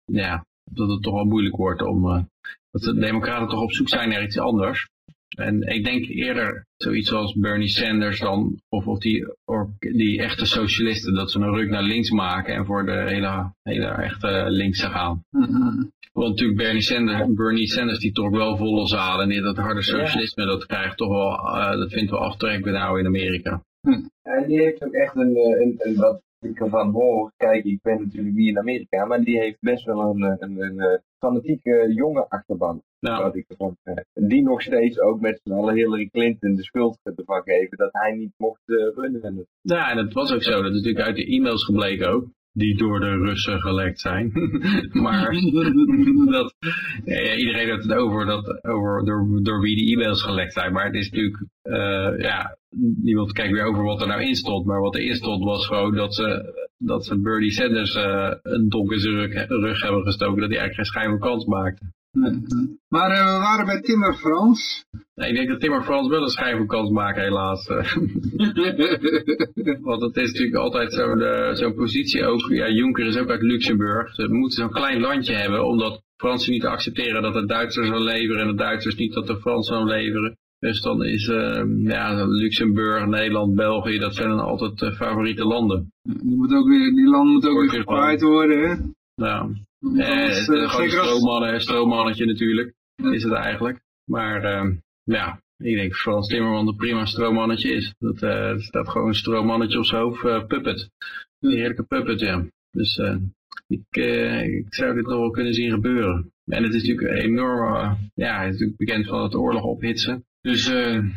ja, dat het toch wel moeilijk wordt om... uh, dat de democraten toch op zoek zijn naar iets anders. En ik denk eerder zoiets als Bernie Sanders dan, of, of die, of die echte socialisten, dat ze een ruk naar links maken en voor de hele, hele echte linkse gaan. Mm -hmm. Want natuurlijk Bernie Sanders, Bernie Sanders die toch wel volle zalen en dat harde socialisme, ja. dat krijgt toch wel, uh, dat vindt wel aftrekken nou in Amerika. Ja, die heeft ook echt een, een, een wat ik ervan hoor, kijk, ik ben natuurlijk niet in Amerika, maar die heeft best wel een, een, een, een fanatieke jonge achterban. Nou. Ik ervan, die nog steeds ook met z'n allen Hillary Clinton de schuld ervan geven dat hij niet mocht uh, runnen. Ja, en dat was ook zo. Dat is natuurlijk uit de e-mails gebleken ook. Die door de Russen gelekt zijn. maar dat, ja, iedereen heeft het over, dat, over door, door wie die e-mails gelekt zijn. Maar het is natuurlijk, uh, ja, niemand kijkt weer over wat er nou in stond. Maar wat erin stond was gewoon dat ze, dat ze Bernie Sanders uh, een donk in zijn rug, rug, hebben gestoken. Dat hij eigenlijk geen schijnlijke kans maakte. Maar uh, we waren bij Timmer Frans. Nee, ik denk dat Timmer Frans wel een schijnlijke kans maakt helaas. Want het is natuurlijk altijd zo'n zo positie ook. Ja, Juncker is ook uit Luxemburg. Ze moeten zo'n klein landje hebben omdat Fransen niet accepteren dat de Duitsers wel leveren en de Duitsers niet dat de Fransen wel leveren. Dus dan is uh, ja, Luxemburg, Nederland, België, dat zijn dan altijd uh, favoriete landen. Die, moet ook weer, die landen moeten ook weer gepaaid worden, hè? Ja. Eh, het is gewoon een stroommannen, stroommannetje natuurlijk, is het eigenlijk. Maar uh, ja, ik denk Frans Timmerman een prima stroommannetje is. Dat uh, staat gewoon een stroommannetje op zijn hoofd, uh, puppet. Een heerlijke puppet, ja. Dus uh, ik, ik zou dit nog wel kunnen zien gebeuren. En het is natuurlijk enorm, ja, het is natuurlijk bekend van het oorlog ophitsen. Dus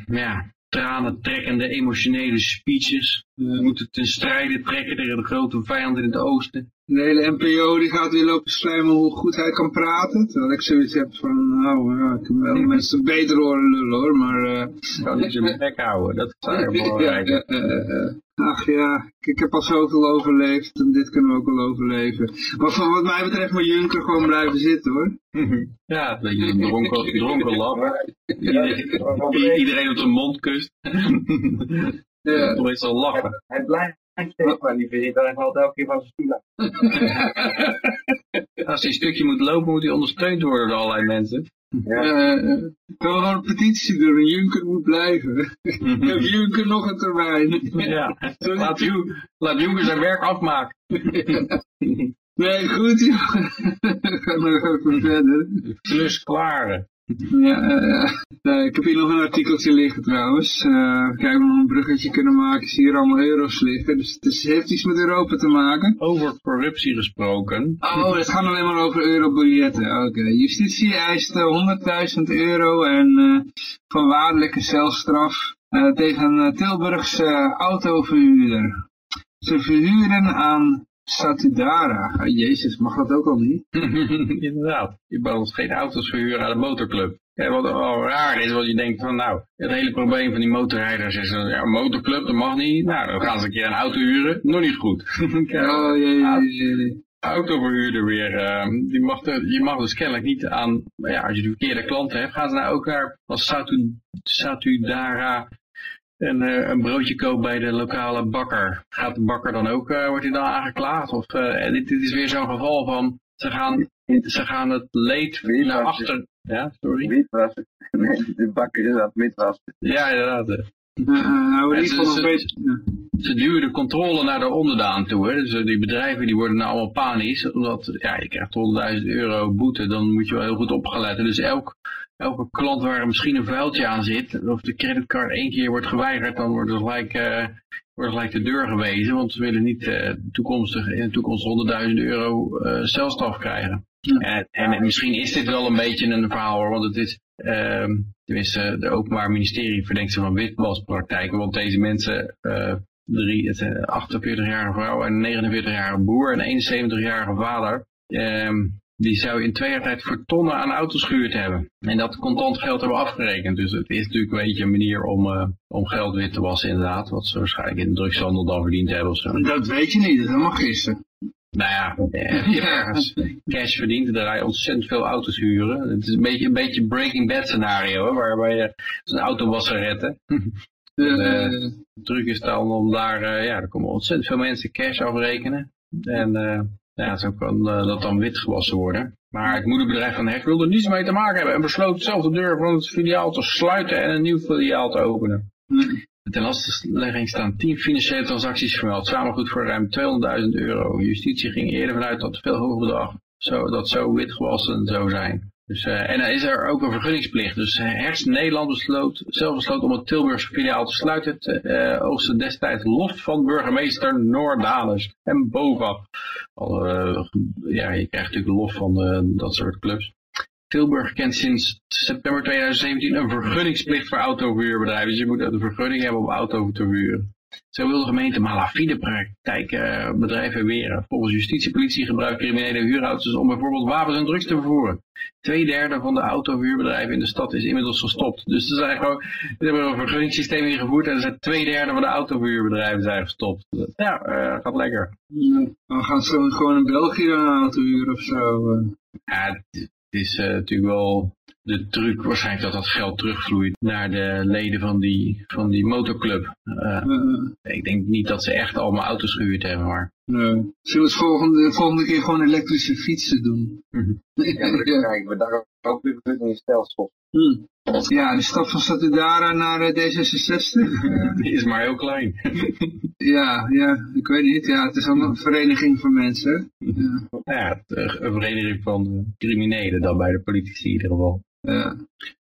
ja, tranen trekkende emotionele speeches. We moeten ten strijde trekken tegen de grote vijand in het oosten. De hele NPO die gaat weer lopen slijmen hoe goed hij kan praten. Terwijl ik zoiets heb van, nou, ja, ik wel mensen beter horen lullen hoor, maar... eh Kan niet zijn bek houden, dat is eigenlijk ja, belangrijk. Ach ja, ik, ik heb al zoveel overleefd en dit kunnen we ook wel overleven. Maar van wat mij betreft moet Juncker gewoon blijven zitten hoor. Ja, je een dronken, dronken lap. Iedereen, iedereen op zijn mond kust. Ja. Dan is al lachen. Hij blijft maar niet zitten. Hij valt elke keer van zijn stoel af. Als hij een stukje moet lopen, moet hij ondersteund worden door allerlei mensen. Eh, eh, ik kan wel een petitie doen, Juncker moet blijven. Heb Juncker nog een termijn? Ja, laat, Ju- laat Juncker zijn werk afmaken. Nee, goed joh. We gaan nog even verder. Klus klaren. Ja, eh, ik heb hier nog een artikeltje liggen trouwens. Eh kijken of we nog een bruggetje kunnen maken. Ik zie hier allemaal euro's liggen. Dus het is, heeft iets met Europa te maken. Over corruptie gesproken. Oh, het gaat alleen maar over eurobiljetten. Oké, justitie eist eh, 100.000 euro en eh voorwaardelijke celstraf eh, tegen een Tilburgse autoverhuurder. Ze verhuren aan Satudara. Ah, jezus, mag dat ook al niet? Inderdaad. Je mag ons geen auto's verhuren aan de motorclub. Ja, wat wel raar is, want je denkt van nou, het hele probleem van die motorrijders is een ja, motorclub, dat mag niet. Nou, dan gaan ze een keer een auto huren. Nog niet goed. Oh, jee, jee, jee, jee. autoverhuurder weer, eh, die mag er, je mag dus kennelijk niet aan, maar ja, als je de verkeerde klanten hebt, gaan ze nou ook naar, als Satu, Satudara een, eh, een broodje koopt bij de lokale bakker. Gaat de bakker dan ook, eh, wordt hij dan aangeklaagd? Of, eh, en dit, dit is weer zo'n geval van, ze gaan, ze gaan het leed naar achter, ja, sorry. Witwassen. Nee, de bakker is aan het witwassen. Ja, inderdaad. nou, in Ja, ieder geval ze- duwen de controle naar de onderdaan toe. Hè. Dus die bedrijven die worden nou allemaal panisch. Omdat ja, je krijgt 100.000 euro boete. Dan moet je wel heel goed opgeletten. Dus elk, elke klant waar er misschien een vuiltje aan zit. Of de creditcard één keer wordt geweigerd. Dan wordt er gelijk, eh, wordt er gelijk de deur gewezen. Want ze willen niet toekomstig, in de toekomst 100.000 euro celstraf krijgen. Ja. En, en misschien is dit wel een beetje een verhaal hoor. Want het is... ehm tenminste, het Openbaar Ministerie verdenkt ze van witwaspraktijken. Want deze mensen... drie, het zijn een 48-jarige vrouw en een 49-jarige boer en een 71-jarige vader. Die zou in twee jaar tijd voor tonnen aan auto's gehuurd hebben. En dat contant geld hebben afgerekend. Dus het is natuurlijk een beetje een manier om, eh, om geld wit te wassen inderdaad. Wat ze waarschijnlijk in de drugshandel dan verdiend hebben of zo. Dat weet je niet, dat is helemaal gissen. Nou ja, eh, ergens cash verdient, dan ga je ontzettend veel auto's huren. Het is een beetje een beetje Breaking Bad scenario, hè, waarbij je een autowasser redt. Eh, De truc is dan om daar, ja, er komen ontzettend veel mensen cash afrekenen. En eh, ja, zo kan eh, dat dan wit gewassen worden. Maar het moederbedrijf van Hecht wilde er niets mee te maken hebben en besloot zelf de deur van het filiaal te sluiten en een nieuw filiaal te openen. Ten lastenlegging staan 10 financiële transacties vermeld, samen goed voor ruim 200.000 euro. Justitie ging eerder vanuit dat veel hoger bedrag zo, dat zo witgewassen zou zijn. Dus, eh, en dan is er ook een vergunningsplicht. Dus Hertz Nederland besloot, zelf besloot om het Tilburgse filiaal te sluiten. Het eh, oogste destijds lof van burgemeester Noordanus en BOVAP. Al, eh, ja, je krijgt natuurlijk lof van eh, dat soort clubs. Tilburg kent sinds september 2017 een vergunningsplicht voor autoverhuurbedrijven. Dus je moet een vergunning hebben om auto te verhuren. Zo wil de gemeente malafide praktijken bedrijven weren. Volgens justitiepolitie gebruiken criminele huurauto's om bijvoorbeeld wapens en drugs te vervoeren. Tweederde van de autoverhuurbedrijven in de stad is inmiddels gestopt. Dus ze zijn gewoon, ze hebben een vergunningssysteem ingevoerd en er zijn twee derde van de autoverhuurbedrijven zijn gestopt. Ja, eh, gaat lekker. ja. Dan gaan ze gewoon in België een auto huren of zo. eh. Ja, het, het is eh, natuurlijk wel de truc waarschijnlijk dat dat geld terugvloeit naar de leden van die, van die motorclub. Eh, ik denk niet dat ze echt allemaal auto's gehuurd hebben, maar... nee. Zullen we het volgende, volgende keer gewoon elektrische fietsen doen? Ja, maar dan krijgen we daar ook weer vergunningsstelsel. Hm. Ja, de stap van Satudara naar eh, D66. Die is maar heel klein. ja, ja, ik weet niet. Ja, het is allemaal een vereniging van mensen. Ja, ja, eh, een vereniging van eh, criminelen dan bij de politici in ieder geval. ja.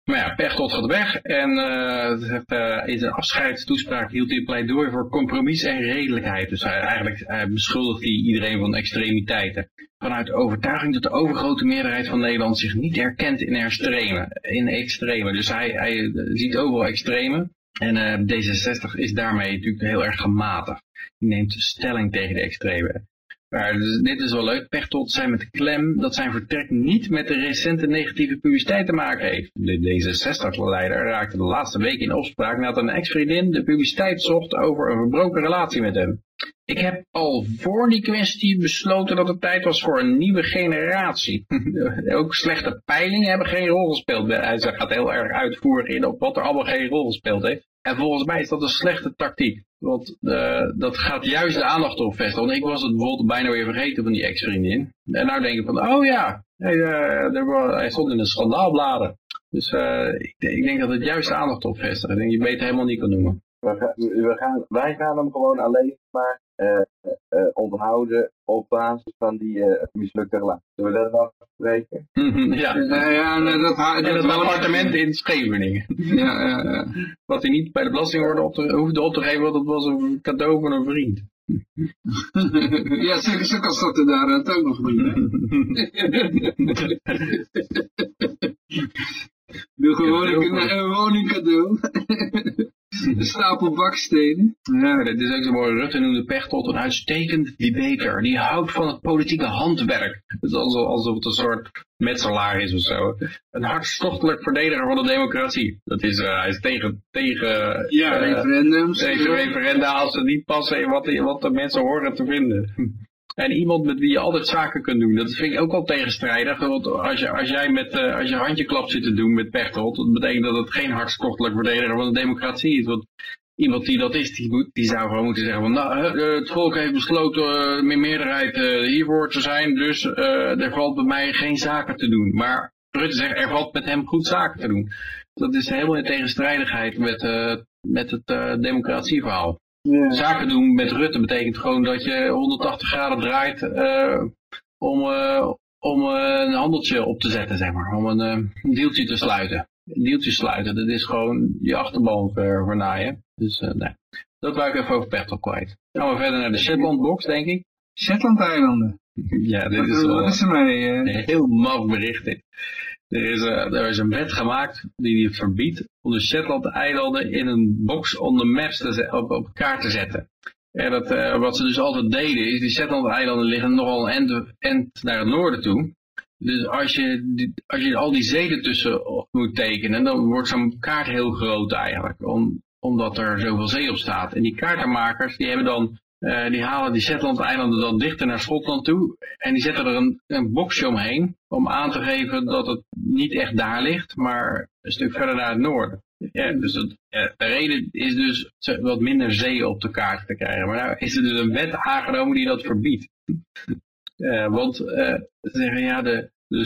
Maar ja, Pechtold gaat weg en eh, het heeft, eh, in zijn afscheidstoespraak hield hij pleidooi voor compromis en redelijkheid. Dus hij, eigenlijk beschuldigt hij iedereen van extremiteiten. Vanuit de overtuiging dat de overgrote meerderheid van Nederland zich niet herkent in extreme. In extreme. Dus hij, hij ziet overal extreme. En eh, D66 is daarmee natuurlijk heel erg gematigd. Die neemt stelling tegen de extreme. Maar dit is wel leuk. Pechtold zijn met klem dat zijn vertrek niet met de recente negatieve publiciteit te maken heeft. De D66-leider raakte de laatste week in opspraak nadat een ex-vriendin de publiciteit zocht over een verbroken relatie met hem. Ik heb al voor die kwestie besloten dat het tijd was voor een nieuwe generatie. Ook slechte peilingen hebben geen rol gespeeld. Hij gaat heel erg uitvoerig in op wat er allemaal geen rol gespeeld heeft. En volgens mij is dat een slechte tactiek. Want uh, dat gaat juist de aandacht op vestigen. Want ik was het bijvoorbeeld bijna weer vergeten van die ex-vriendin. En nou denk ik van, oh ja, hij, hij stond in de schandaalbladen. Dus uh, ik, ik, denk dat het juist de aandacht op vestigt. Ik denk je beter helemaal niet kan noemen. We, we gaan, wij gaan hem gewoon alleen maar onthouden op basis van die uh, mislukte relatie. Zullen we dat wel afspreken? ja. ja dat, dat, het appartement in Scheveningen. ja, ja, ja. Wat hij niet bij de belasting op te, hoefde op te geven, want dat was een cadeau van een vriend. ja, zeker zo kan dat er daar het ook nog niet. Doe gewoon een, een woningcadeau. Een stapel bakstenen. Ja, dit is ook zo mooi. Rutte noemde Pechtold een uitstekend debater. Die houdt van het politieke handwerk. Het is alsof, alsof het een soort metselaar is of zo. Een hartstochtelijk verdediger van de democratie. Dat is, uh, hij is tegen, tegen ja, uh, referendums. Tegen referenda als ze niet passen in wat, wat de mensen horen te vinden. En iemand met wie je altijd zaken kunt doen. Dat vind ik ook wel tegenstrijdig. Want als, je, als jij met uh, als je handjeklap zit te doen met Pechtold, dat betekent dat het geen hartstochtelijk verdediger van de democratie is. Want iemand die dat is, die, die zou gewoon moeten zeggen van nou, het volk heeft besloten met meerderheid hiervoor te zijn, dus er valt bij mij geen zaken te doen. Maar Rutte zegt, er valt met hem goed zaken te doen. Dat is helemaal in tegenstrijdigheid met, met het democratieverhaal. Ja. Zaken doen met Rutte betekent gewoon dat je 180 graden draait uh, om, uh, om uh, een handeltje op te zetten, zeg maar. Om een, een deeltje te sluiten. Een deeltje sluiten, dat is gewoon je achterban vernaaien. Dus nee, dat wou ik even over Pechtel kwijt. Dan gaan we verder naar de Shetland box, denk ik. Shetland-eilanden? ja, dit is wel is er mee, een heel maf bericht. Dit. Er is, uh, er is een wet gemaakt die het verbiedt om de Shetland-eilanden in een box on the maps te op, op kaart te zetten. En dat, uh, wat ze dus altijd deden is, die Shetland-eilanden liggen nogal end, end naar het noorden toe. Dus als je, als je al die zeden tussen moet tekenen, dan wordt zo'n kaart heel groot eigenlijk. Om, omdat er zoveel zee op staat. En die kaartenmakers die hebben dan uh, die halen die Shetland-eilanden dan dichter naar Schotland toe. En die zetten er een, een boxje omheen. Om aan te geven dat het niet echt daar ligt, maar een stuk verder naar het noorden. Ja, dus de reden is dus wat minder zee op de kaart te krijgen. Maar nou is er dus een wet aangenomen die dat verbiedt. Uh, want uh, ze zeggen ja, de, de,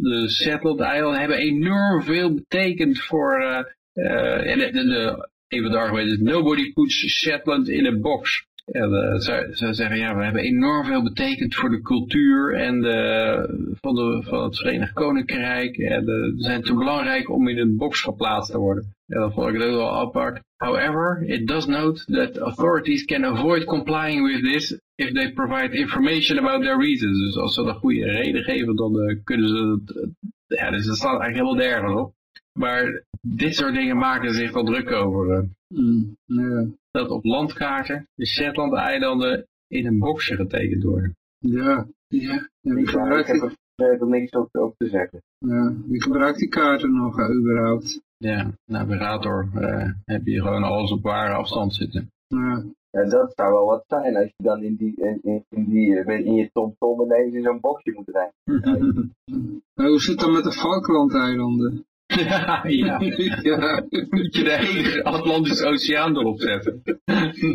de Shetland-eilanden hebben enorm veel betekend voor... Uh, de, de, de, even de argument is, nobody puts Shetland in a box. En ze, ze, zeggen, ja, we hebben enorm veel betekend voor de cultuur en de, van, de, van het Verenigd Koninkrijk. En we zijn te belangrijk om in een box geplaatst te worden. En dat vond ik ook wel apart. However, it does note that authorities can avoid complying with this if they provide information about their reasons. Dus als ze een goede reden geven, dan uh, kunnen ze het, ja, dus dat staat eigenlijk helemaal nergens op. Maar dit soort dingen maken zich wel druk over. Mm, ja. Dat op landkaarten de Shetland-eilanden in een boxje getekend worden. Ja, ja. ja ik, ik heb er niks over, te zeggen. Ja, wie gebruikt die kaarten nog uh, überhaupt? Ja, navigator uh, heb je gewoon alles op ware afstand zitten. Ja. Ja, dat zou wel wat zijn als je dan in, die, in, in, die, in je TomTom ineens in zo'n boxje moet rijden. nou, hoe zit het dan met de Falkland-eilanden? Ja, ja. ja. Moet je de hele Atlantische Oceaan erop zetten.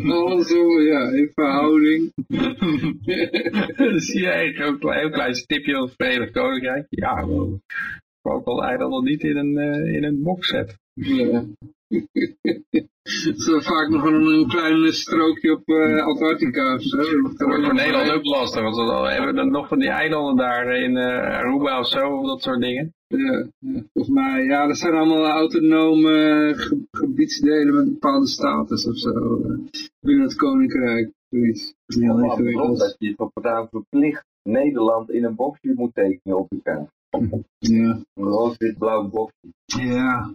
Oh, zo, ja, in verhouding. Dan zie je eigenlijk een heel klein stipje op het Verenigd Koninkrijk. Ja, wel. Falkland eilanden niet in een, uh, in een box zetten. Ja. Het is vaak nog een, een klein strookje op uh, Antarctica of zo. Dat wordt voor Nederland ook lastig, want we hebben dan nog van die eilanden daar in uh, Aruba of zo, of dat soort dingen. Ja, ja, volgens mij, ja, dat zijn allemaal autonome ge gebiedsdelen met bepaalde status of zo. Binnen het koninkrijk, zoiets. Heel ingewikkeld. Dat je tot gedaan verplicht Nederland in een boxje moet tekenen op elkaar. Ja. Een rood-wit-blauw boxje. Ja,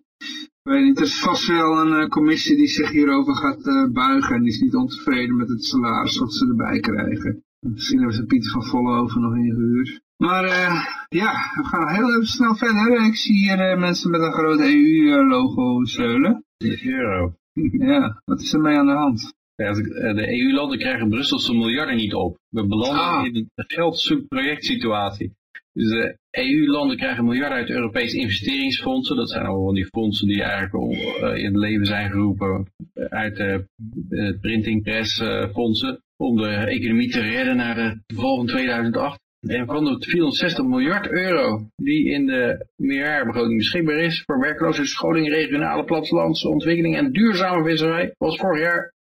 ik weet niet, er is vast wel een uh, commissie die zich hierover gaat uh, buigen en die is niet ontevreden met het salaris wat ze erbij krijgen. Misschien hebben ze Pieter van Vollenhoven nog ingehuurd. Maar uh, ja, we gaan heel even snel verder. Ik zie hier mensen met een groot EU-logo zeulen. De euro. Ja, wat is er mee aan de hand? Ja, de EU-landen krijgen Brusselse miljarden niet op. We belanden ah. in een geldzoekprojectsituatie. Dus EU-landen krijgen miljarden uit Europese investeringsfondsen. Dat zijn allemaal die fondsen die eigenlijk in het leven zijn geroepen uit de printingpressfondsen. Om de economie te redden naar de van 2008. En van de 460 miljard euro die in de meerjarenbegroting beschikbaar is voor werkloosheidsscholing, regionale plattelandse ontwikkeling en duurzame visserij, was vorig jaar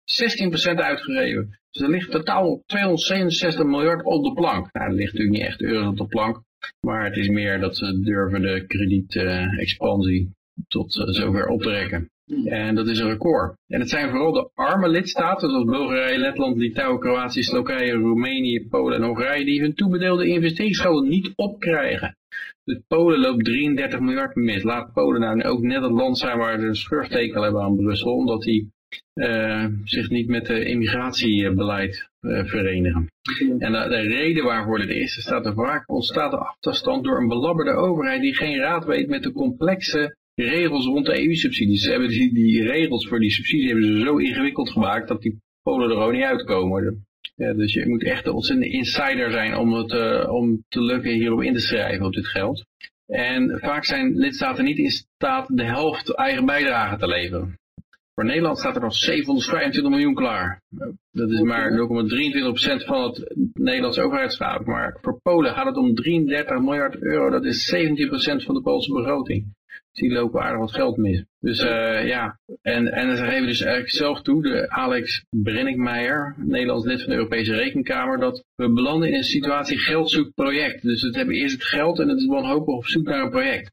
16% uitgegeven. Dus er ligt totaal 267 miljard op de plank. Nou, er ligt natuurlijk niet echt euro's op de plank, maar het is meer dat ze durven de kredietexpansie tot uh, zover optrekken. En dat is een record. En het zijn vooral de arme lidstaten zoals Bulgarije, Letland, Litouwen, Kroatië, Slowakije, Roemenië, Polen en Hongarije die hun toebedeelde investeringsgelden niet opkrijgen. Dus Polen loopt 33 miljard mis. Laat Polen nou ook net het land zijn waar ze een schurftekel hebben aan Brussel, omdat die uh, zich niet met het immigratiebeleid uh, verenigen. En de, de, reden waarvoor dit is, staat er vaak ontstaat de achterstand door een belabberde overheid die geen raad weet met de complexe regels rond de EU-subsidies. Ze hebben die, die regels voor die subsidie hebben ze zo ingewikkeld gemaakt dat die Polen er gewoon niet uitkomen. Ja, dus je moet echt een ontzettende insider zijn om het uh, om te lukken hierop in te schrijven op dit geld. En vaak zijn lidstaten niet in staat de helft eigen bijdrage te leveren. Voor Nederland staat er nog 725 miljoen klaar. Dat is maar 0,23% van het Nederlandse overheidsstaat. Maar voor Polen gaat het om 33 miljard euro. Dat is 17% van de Poolse begroting die lopen aardig wat geld mis. Dus uh, ja, en, en ze geven dus eigenlijk zelf toe, de Alex Brenninkmeijer, Nederlands lid van de Europese Rekenkamer, dat we belanden in een situatie geld zoekt project. Dus het hebben eerst het geld en het is wanhopig op zoek naar een project.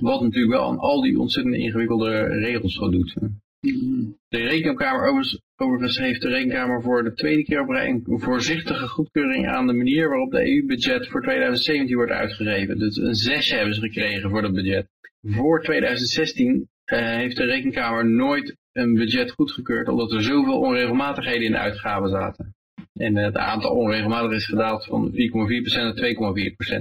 Wat natuurlijk wel aan al die ontzettend ingewikkelde regels voldoet. De Rekenkamer overigens, heeft de Rekenkamer voor de tweede keer op rij een voorzichtige goedkeuring aan de manier waarop de EU-budget voor 2017 wordt uitgegeven. Dus een zesje hebben ze gekregen voor dat budget. Voor 2016 uh, eh, heeft de Rekenkamer nooit een budget goedgekeurd, omdat er zoveel onregelmatigheden in de uitgaven zaten. En het aantal onregelmatigheden is gedaald van 4,4% naar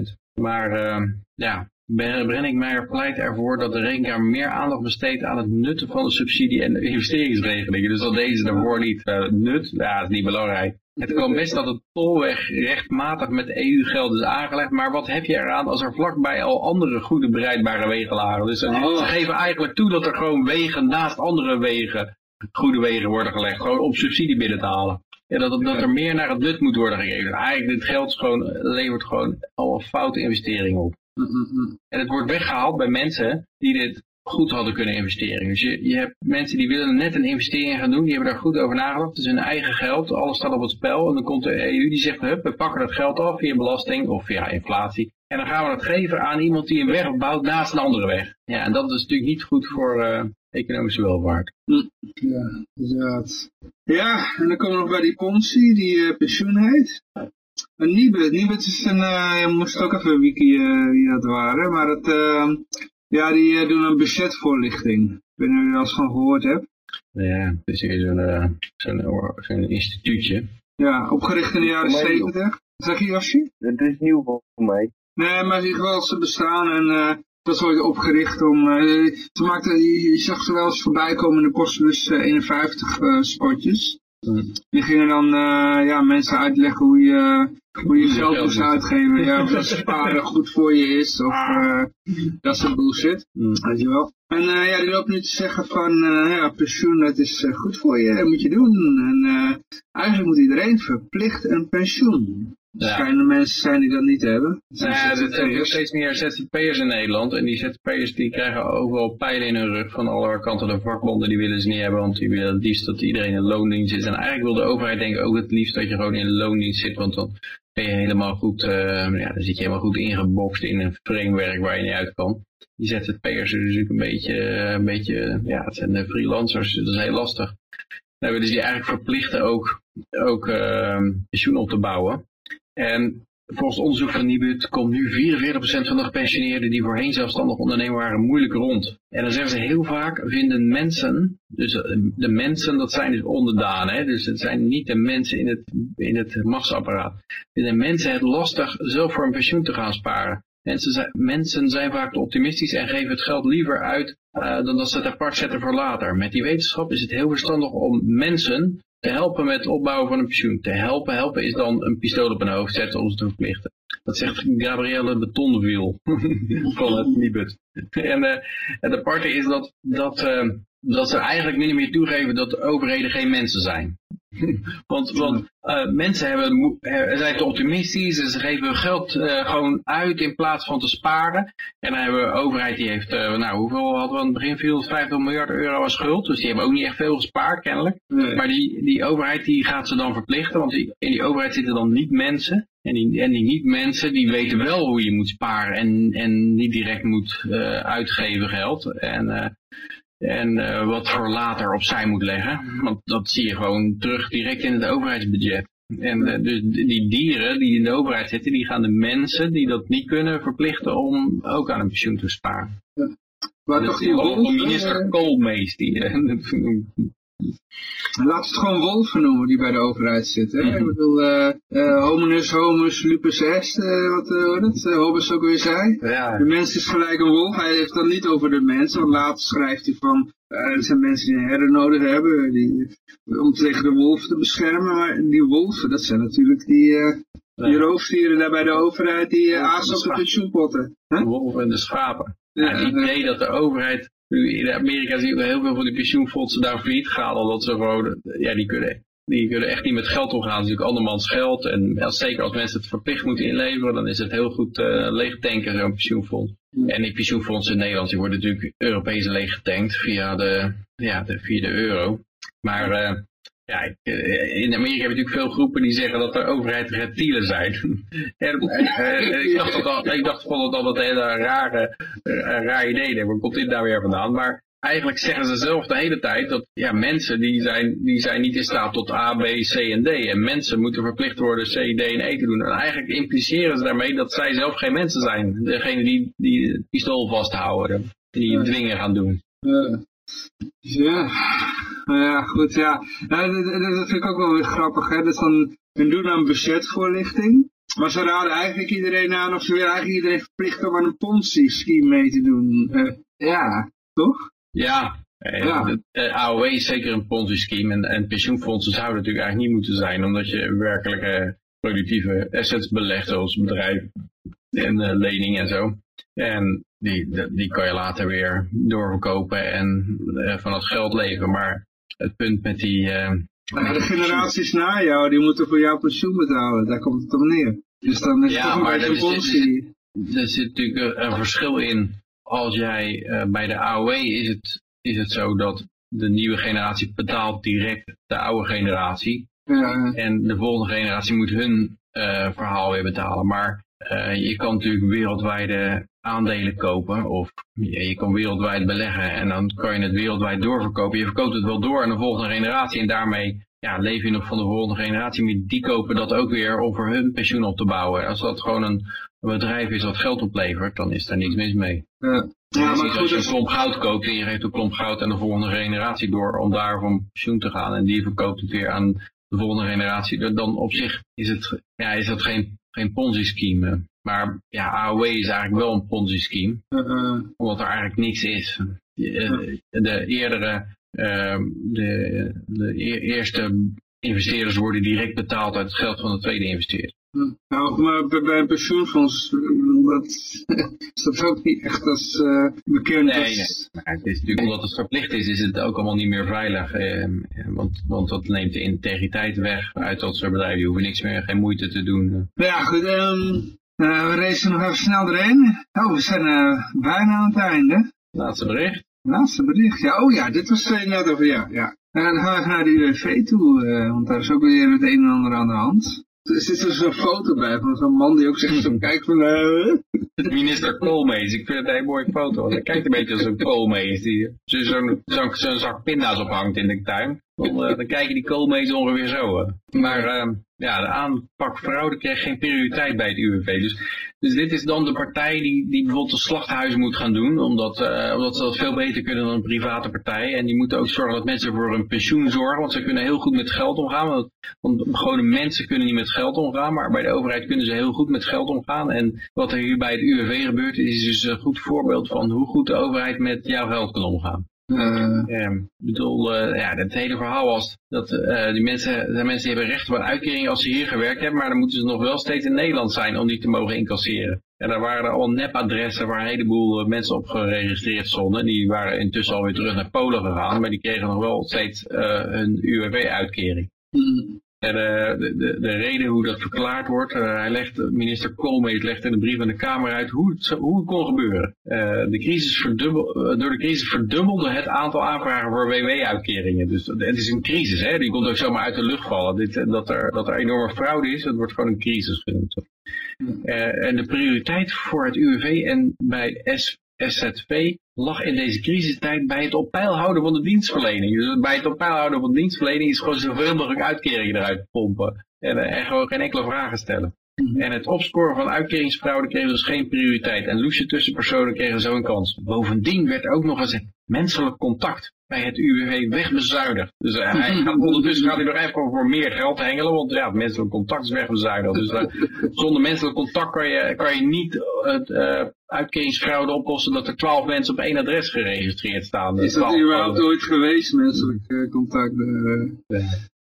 2,4%. Maar uh, ja, Brenninkmeijer pleit ervoor dat de rekenkamer meer aandacht besteedt aan het nutten van de subsidie en de investeringsregelingen. Dus dat deze daarvoor niet uh, nut, ja, dat is niet belangrijk. Het kan best dat het tolweg rechtmatig met EU-geld is aangelegd, maar wat heb je eraan als er vlakbij al andere goede bereidbare wegen lagen? Dus oh. ze geven eigenlijk toe dat er gewoon wegen naast andere wegen, goede wegen worden gelegd, gewoon om subsidie binnen te halen. Ja, dat, dat er meer naar het nut moet worden gegeven. Eigenlijk, dit geld gewoon, levert gewoon allemaal foute investeringen op. En het wordt weggehaald bij mensen die dit goed hadden kunnen investeren. Dus je, je hebt mensen die willen net een investering gaan doen, die hebben daar goed over nagedacht. Het is hun eigen geld, alles staat op het spel. En dan komt de EU die zegt, hup, we pakken dat geld af via belasting of via inflatie. En dan gaan we dat geven aan iemand die een weg bouwt naast een andere weg. Ja, en dat is natuurlijk niet goed voor uh, economische welvaart. Ja, inderdaad. Ja, en dan komen we nog bij die Ponzi, die uh, pensioen heet. Een Nibud. Nibud is een, uh, je moest ook even wiki uh, wie dat waren, maar het, uh, ja, die uh, doen een budgetvoorlichting. Ik weet niet of je er eens van gehoord hebt. Ja, het is hier zo'n zo instituutje. Ja, opgericht in de jaren zeventig. Zeg je Yoshi? Het is nieuw voor mij. Nee, maar zie wel ze bestaan en uh, dat is ooit opgericht om... Uh, ze maakten, je, zag ze wel eens voorbij komen in de Postbus 51 spotjes. Die gingen dan uh, ja, mensen uitleggen hoe je, hoe je geld moet uitgeven. Ja, of dat sparen goed voor je is. Of uh, dat soort bullshit. Mm. Weet je wel. En uh, ja, die lopen nu te zeggen van ja, pensioen dat is goed voor je. Dat moet je doen. En eigenlijk moet iedereen verplicht een pensioen. Er ja. schijnen mensen zijn die dat niet hebben. Ja, er zijn steeds meer ZZP'ers in Nederland. En die ZZP'ers die krijgen overal pijlen in hun rug van alle kanten. De vakbonden die willen ze niet hebben, want die willen het liefst dat iedereen in loondienst zit. En eigenlijk wil de overheid denk ik ook het liefst dat je gewoon in loondienst zit. Want dan ben je helemaal goed, uh, ja, dan zit je helemaal goed ingeboxt in een framework waar je niet uit kan. Die ZZP'ers zijn natuurlijk een beetje, een beetje, ja, het zijn de freelancers, dat is heel lastig. Dan dus die eigenlijk verplichten ook, ook uh, pensioen op te bouwen. En volgens onderzoek van Nibud komt nu 44% van de gepensioneerden die voorheen zelfstandig ondernemer waren moeilijk rond. En dan zeggen ze heel vaak, vinden mensen, dus eh, de mensen dat zijn dus onderdanen, hè, dus het zijn niet de mensen in het, in het machtsapparaat. Vinden mensen het lastig zelf voor een pensioen te gaan sparen. Mensen zijn, mensen zijn vaak optimistisch en geven het geld liever uit uh, dan dat ze het apart zetten voor later. Met die wetenschap is het heel verstandig om mensen te helpen met het opbouwen van een pensioen. Te helpen, helpen is dan een pistool op hun hoofd zetten om ze te verplichten. Dat zegt Gabrielle Betonwiel van het Nibud. En, uh, het aparte is dat, dat, uh, dat ze eigenlijk niet meer toegeven dat de overheden geen mensen zijn. want want uh, mensen hebben, zijn te optimistisch en ze geven hun geld uh, gewoon uit in plaats van te sparen. En dan hebben we een overheid die heeft, uh, nou hoeveel hadden we aan het begin, 450 miljard euro aan schuld. Dus die hebben ook niet echt veel gespaard kennelijk. Nee. Maar die, die overheid die gaat ze dan verplichten, want die, in die overheid zitten dan niet mensen. En die, en die niet-mensen, die weten wel hoe je moet sparen en, en niet direct moet uitgeven geld. En, en uh, wat voor later opzij moet leggen. Want dat zie je gewoon terug direct in het overheidsbudget. En dus die dieren die in de overheid zitten, die gaan de mensen die dat niet kunnen verplichten om ook aan een pensioen te sparen. Ja. Maar toch die wolf, minister Koolmees die Laat het gewoon wolven noemen die bij de overheid zitten. Mm -hmm. Ik bedoel, uh, uh, hominus, homus, lupus est, uh, wat het, uh, Hobbes ook weer zei. Ja. De mens is gelijk een wolf. Hij heeft dan niet over de mensen, want later schrijft hij van, er zijn mensen die een herder nodig hebben, die, om tegen de wolf te beschermen. Maar die wolven, dat zijn natuurlijk die, die roofdieren daar bij de overheid, die aas op de pensioenpotten. De wolven en de schapen. Ja, het idee dat de overheid nu in Amerika zie je heel veel van die pensioenfondsen daar failliet gaan, omdat ze gewoon, ja, die kunnen, die kunnen echt niet met geld omgaan. Het is natuurlijk andermans geld. En als, zeker als mensen het verplicht moeten inleveren, dan is het heel goed uh, leeg tanken, zo'n pensioenfonds. En die pensioenfondsen in Nederland, die worden natuurlijk Europees leeg getankt via de, ja, de, via de euro. Maar uh, ja, ik, in Amerika heb je natuurlijk veel groepen die zeggen dat de overheid reptielen zijn. en, uh, ik dacht, al, ik dacht vond het altijd een hele rare, raar idee. Waar komt dit daar weer vandaan? Maar eigenlijk zeggen ze zelf de hele tijd dat ja, mensen die zijn, die zijn niet in staat tot A, B, C en D. En mensen moeten verplicht worden C, D en E te doen. En eigenlijk impliceren ze daarmee dat zij zelf geen mensen zijn. Degene die, die het pistool vasthouden, die dwingen gaan doen. Ja, ja, goed, ja. ja dat, dat, vind ik ook wel weer grappig, hè. Dus dan, we doen dan budgetvoorlichting, maar ze raden eigenlijk iedereen aan, of ze willen eigenlijk iedereen verplichten om aan een Ponzi-scheme mee te doen. Uh, ja, toch? Ja, ja. De, de AOW is zeker een Ponzi-scheme en, en pensioenfondsen zouden natuurlijk eigenlijk niet moeten zijn, omdat je werkelijke productieve assets belegt, zoals bedrijven en uh, leningen en zo. En die, die kan je later weer doorverkopen en uh, van het geld leven. Maar het punt met die... Uh, ja, de generaties na jou, die moeten voor jouw pensioen betalen. Daar komt het op neer. Dus dan is ja, het toch maar een beetje er, zit, er zit natuurlijk een, een verschil in. Als jij uh, bij de AOW is het, is het zo dat de nieuwe generatie betaalt direct de oude generatie. Ja. En de volgende generatie moet hun uh, verhaal weer betalen. Maar uh, je kan natuurlijk wereldwijde aandelen kopen of je, je kan wereldwijd beleggen en dan kan je het wereldwijd doorverkopen. Je verkoopt het wel door aan de volgende generatie en daarmee ja, leef je nog van de volgende generatie. Maar die kopen dat ook weer om voor hun pensioen op te bouwen. Als dat gewoon een, een bedrijf is dat geld oplevert, dan is daar niks mis mee. Ja. Ja, maar als je een klomp goud koopt en je geeft een klomp goud aan de volgende generatie door om daar van pensioen te gaan en die verkoopt het weer aan de volgende generatie, dan op zich is het, ja, is dat geen, geen ponzi-scheme. Maar ja, AOW is eigenlijk wel een ponzi-scheme, uh -uh. omdat er eigenlijk niks is. De, de eerdere, uh, de, de eerste investeerders worden direct betaald uit het geld van de tweede investeerder. Nou, maar bij een pensioenfonds, dat is dat ook niet echt als uh, bekend. Nee, nee. Maar het is natuurlijk omdat het verplicht is, is het ook allemaal niet meer veilig. Eh, want, want dat neemt de integriteit weg uit dat soort bedrijven. Die hoeven niks meer, geen moeite te doen. Nou ja, goed. Um, uh, we racen nog even snel erin. Oh, we zijn uh, bijna aan het einde. Laatste bericht. Laatste bericht, ja. Oh ja, dit was net over, ja. ja. En dan gaan we even naar de UWV toe, want daar is ook weer het een en ander aan de hand. Er zit er zo'n foto bij van zo'n man die ook zegt zo kijkt van... Uh... Minister Koolmees, ik vind het een hele mooie foto. Hij kijkt een beetje als een koolmees die zo'n zo, zo, zo zak pinda's ophangt in de tuin. Dan, uh, dan kijken die koolmees ongeveer zo. Maar uh, ja, de aanpak fraude kreeg geen prioriteit bij het UWV. Dus, dus dit is dan de partij die, die bijvoorbeeld een slachthuis moet gaan doen, omdat, uh, omdat ze dat veel beter kunnen dan een private partij. En die moeten ook zorgen dat mensen voor hun pensioen zorgen, want ze kunnen heel goed met geld omgaan. Want, want gewone mensen kunnen niet met geld omgaan, maar bij de overheid kunnen ze heel goed met geld omgaan. En wat er hier bij het UWV gebeurt, is dus een goed voorbeeld van hoe goed de overheid met jouw geld kan omgaan. Uh, ik bedoel, uh, ja, het hele verhaal was dat uh, die mensen, de mensen hebben recht op een uitkering als ze hier gewerkt hebben, maar dan moeten ze nog wel steeds in Nederland zijn om die te mogen incasseren. En daar waren er al nepadressen waar een heleboel mensen op geregistreerd stonden. Die waren intussen alweer terug naar Polen gegaan, maar die kregen nog wel steeds hun UWV-uitkering. Mm. En uh, de, de, de, reden hoe dat verklaard wordt, uh, hij legt, minister Koolmees legt in de brief aan de Kamer uit hoe het, hoe het kon gebeuren. Uh, de crisis verdubbel, door de crisis verdubbelde het aantal aanvragen voor WW-uitkeringen. Dus het is een crisis, hè? die komt ook zomaar uit de lucht vallen. Dit, dat, er, dat er enorme fraude is, dat wordt gewoon een crisis genoemd. en de prioriteit voor het UWV en bij S, SZV lag in deze crisistijd bij het op peil houden van de dienstverlening. Dus bij het op peil houden van de dienstverlening is gewoon zoveel mogelijk uitkeringen eruit pompen. En, en gewoon geen enkele vragen stellen. Mhm. En het opsporen van uitkeringsfraude kreeg dus geen prioriteit. En loesje tussenpersonen kregen zo een kans. Bovendien werd ook nog eens menselijk contact bij het UWV wegbezuinigd. Dus uh, hij gaat, ondertussen gaat hij nog even voor meer geld hengelen, want ja, het menselijk contact is wegbezuinigd. Dus uh, zonder menselijk contact kan je, kan je niet het uh, uitkeringsfraude oplossen dat er twaalf mensen op één adres geregistreerd staan. Is dat überhaupt ooit geweest, menselijk contact?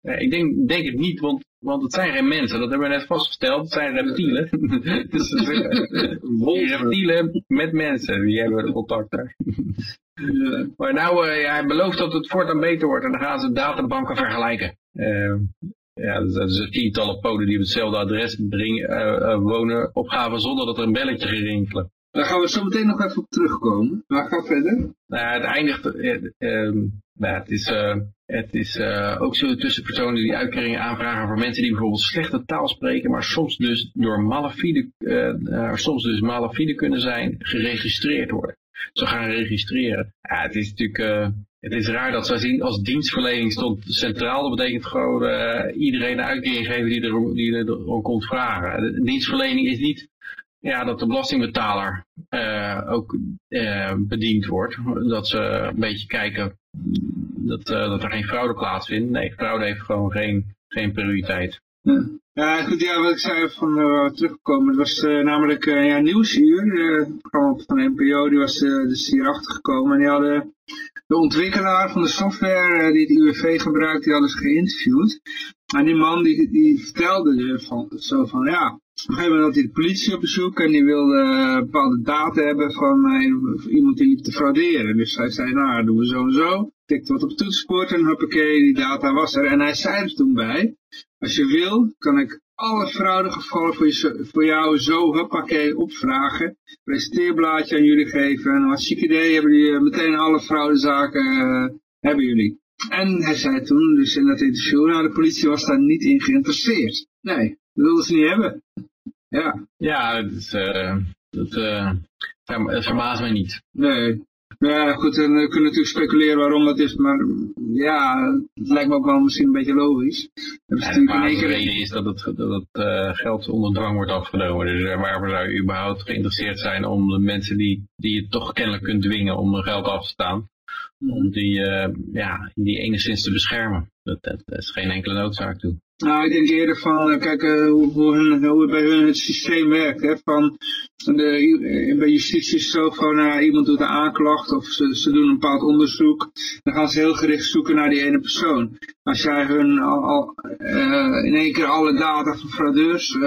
Ik denk, denk het niet, want, want het zijn geen mensen. Dat hebben we net vastgesteld. Het zijn reptielen. dus, reptielen met mensen. Die hebben contact daar. Maar nou, uh, hij belooft dat het voortaan beter wordt. En dan gaan ze databanken vergelijken. Uh, ja, dus dat is tientallen poden die op hetzelfde adres brengen, wonen, opgaven zonder dat er een belletje gerinkelen. Daar gaan we zo meteen nog even op terugkomen. Maar ga verder. Nou, het eindigt, ehm, nou, het is, het is ook zo tussen personen die uitkeringen aanvragen voor mensen die bijvoorbeeld slechte taal spreken, maar soms dus door malafide, soms dus malafide kunnen zijn, geregistreerd worden. Ze gaan registreren. Ja, het is natuurlijk, het is raar dat ze zien als dienstverlening stond centraal. Dat betekent gewoon iedereen een uitkering geven die er, die er komt vragen. De dienstverlening is niet ja, dat de belastingbetaler uh, ook bediend wordt. Dat ze een beetje kijken dat, dat er geen fraude plaatsvindt. Nee, fraude heeft gewoon geen, geen prioriteit. Ja, goed, ja, wat ik zei van uh, teruggekomen, het was uh, namelijk uh, ja, Nieuwsuur, het programma van de NPO, die was dus hierachter gekomen en die hadden de ontwikkelaar van de software die het UWV gebruikt, die hadden ze geïnterviewd. En die man die, die vertelde dus van, zo van, ja, op een gegeven moment had hij de politie op bezoek en die wilde bepaalde data hebben van iemand die liep te frauderen. Dus hij zei, nou, doen we zo en zo. Tikte wat op het toetsenbord en hoppakee, die data was er. En hij zei er toen bij, als je wil, kan ik alle fraudegevallen voor, je, voor jou zo huppakee opvragen. Presenteerblaadje aan jullie geven. En als ziek idee hebben jullie meteen alle fraudezaken uh, hebben jullie. En hij zei toen, dus in dat interview, nou de politie was daar niet in geïnteresseerd. Nee, dat wilden ze niet hebben. Ja, ja het, is, uh, het, uh, het verbaast mij niet. Nee, ja, goed, en we kunnen natuurlijk speculeren waarom dat is, maar ja, het lijkt me ook wel misschien een beetje logisch. Ja, de reden is dat het, dat het uh, geld onder dwang wordt afgenomen. Dus uh, waarvoor zou je überhaupt geïnteresseerd zijn om de mensen die, die je toch kennelijk kunt dwingen om hun geld af te staan, om die, uh, ja, die enigszins te beschermen. Dat, dat, dat is geen enkele noodzaak toe. Nou, ik denk eerder van, uh, kijk uh, hoe, hoe, hoe bij hun het systeem werkt. Hè? Van de, bij justitie is zo van, uh, iemand doet een aanklacht of ze, ze doen een bepaald onderzoek. Dan gaan ze heel gericht zoeken naar die ene persoon. Als jij hun al in één keer alle data van fraudeurs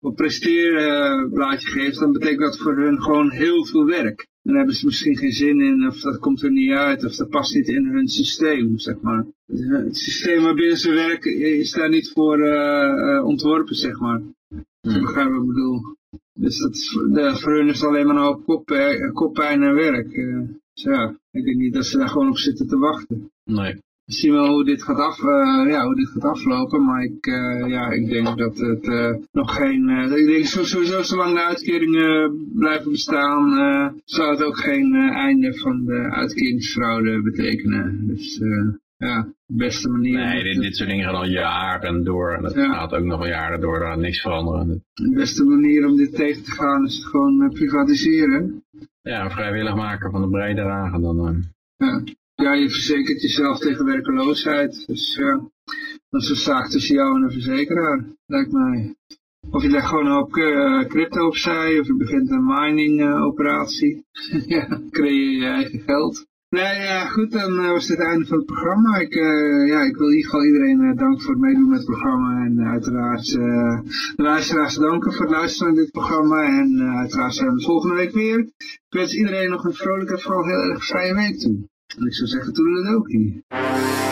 op presteerblaadje geeft, dan betekent dat voor hun gewoon heel veel werk. Dan hebben ze misschien geen zin in, of dat komt er niet uit, of dat past niet in hun systeem, zeg maar. Het systeem waarbinnen ze werken is daar niet voor uh, ontworpen, zeg maar. Hmm. Ik begrijp wat ik bedoel. Dus dat de, voor hun is het alleen maar een hoop kop, koppijn en werk. Uh, dus ja, ik denk niet dat ze daar gewoon op zitten te wachten. Nee. We zien wel hoe dit gaat, af, uh, ja, hoe dit gaat aflopen, maar ik, uh, ja, ik denk dat het uh, nog geen, ik denk sowieso zolang de uitkeringen blijven bestaan, zou het ook geen einde van de uitkeringsfraude betekenen. Dus ja, de beste manier. Nee, dit, dit soort dingen gaan al jaren door. En dat Ja. gaat ook nog wel jaren door. Daar gaat niks veranderen. De beste manier om dit tegen te gaan is gewoon eh, privatiseren. Ja, vrijwillig maken van de bijdrage. Dan, eh, Ja. Ja, je verzekert jezelf tegen werkeloosheid. Dus ja, dat is een zaak tussen jou en een verzekeraar, lijkt mij. Of je legt gewoon een hoop eh, crypto opzij, of je begint een mining eh, operatie. ja, creëer je eigen geld. Nee, ja, goed, dan eh, was dit het einde van het programma. Ik, ja, ik wil in ieder geval iedereen eh, danken voor het meedoen met het programma. En uiteraard de luisteraars danken voor het luisteren naar dit programma. En uiteraard zijn we de volgende week weer. Ik wens iedereen nog een vrolijke en vooral heel erg vrije week toe. En ik zou zeggen, toen ook hier.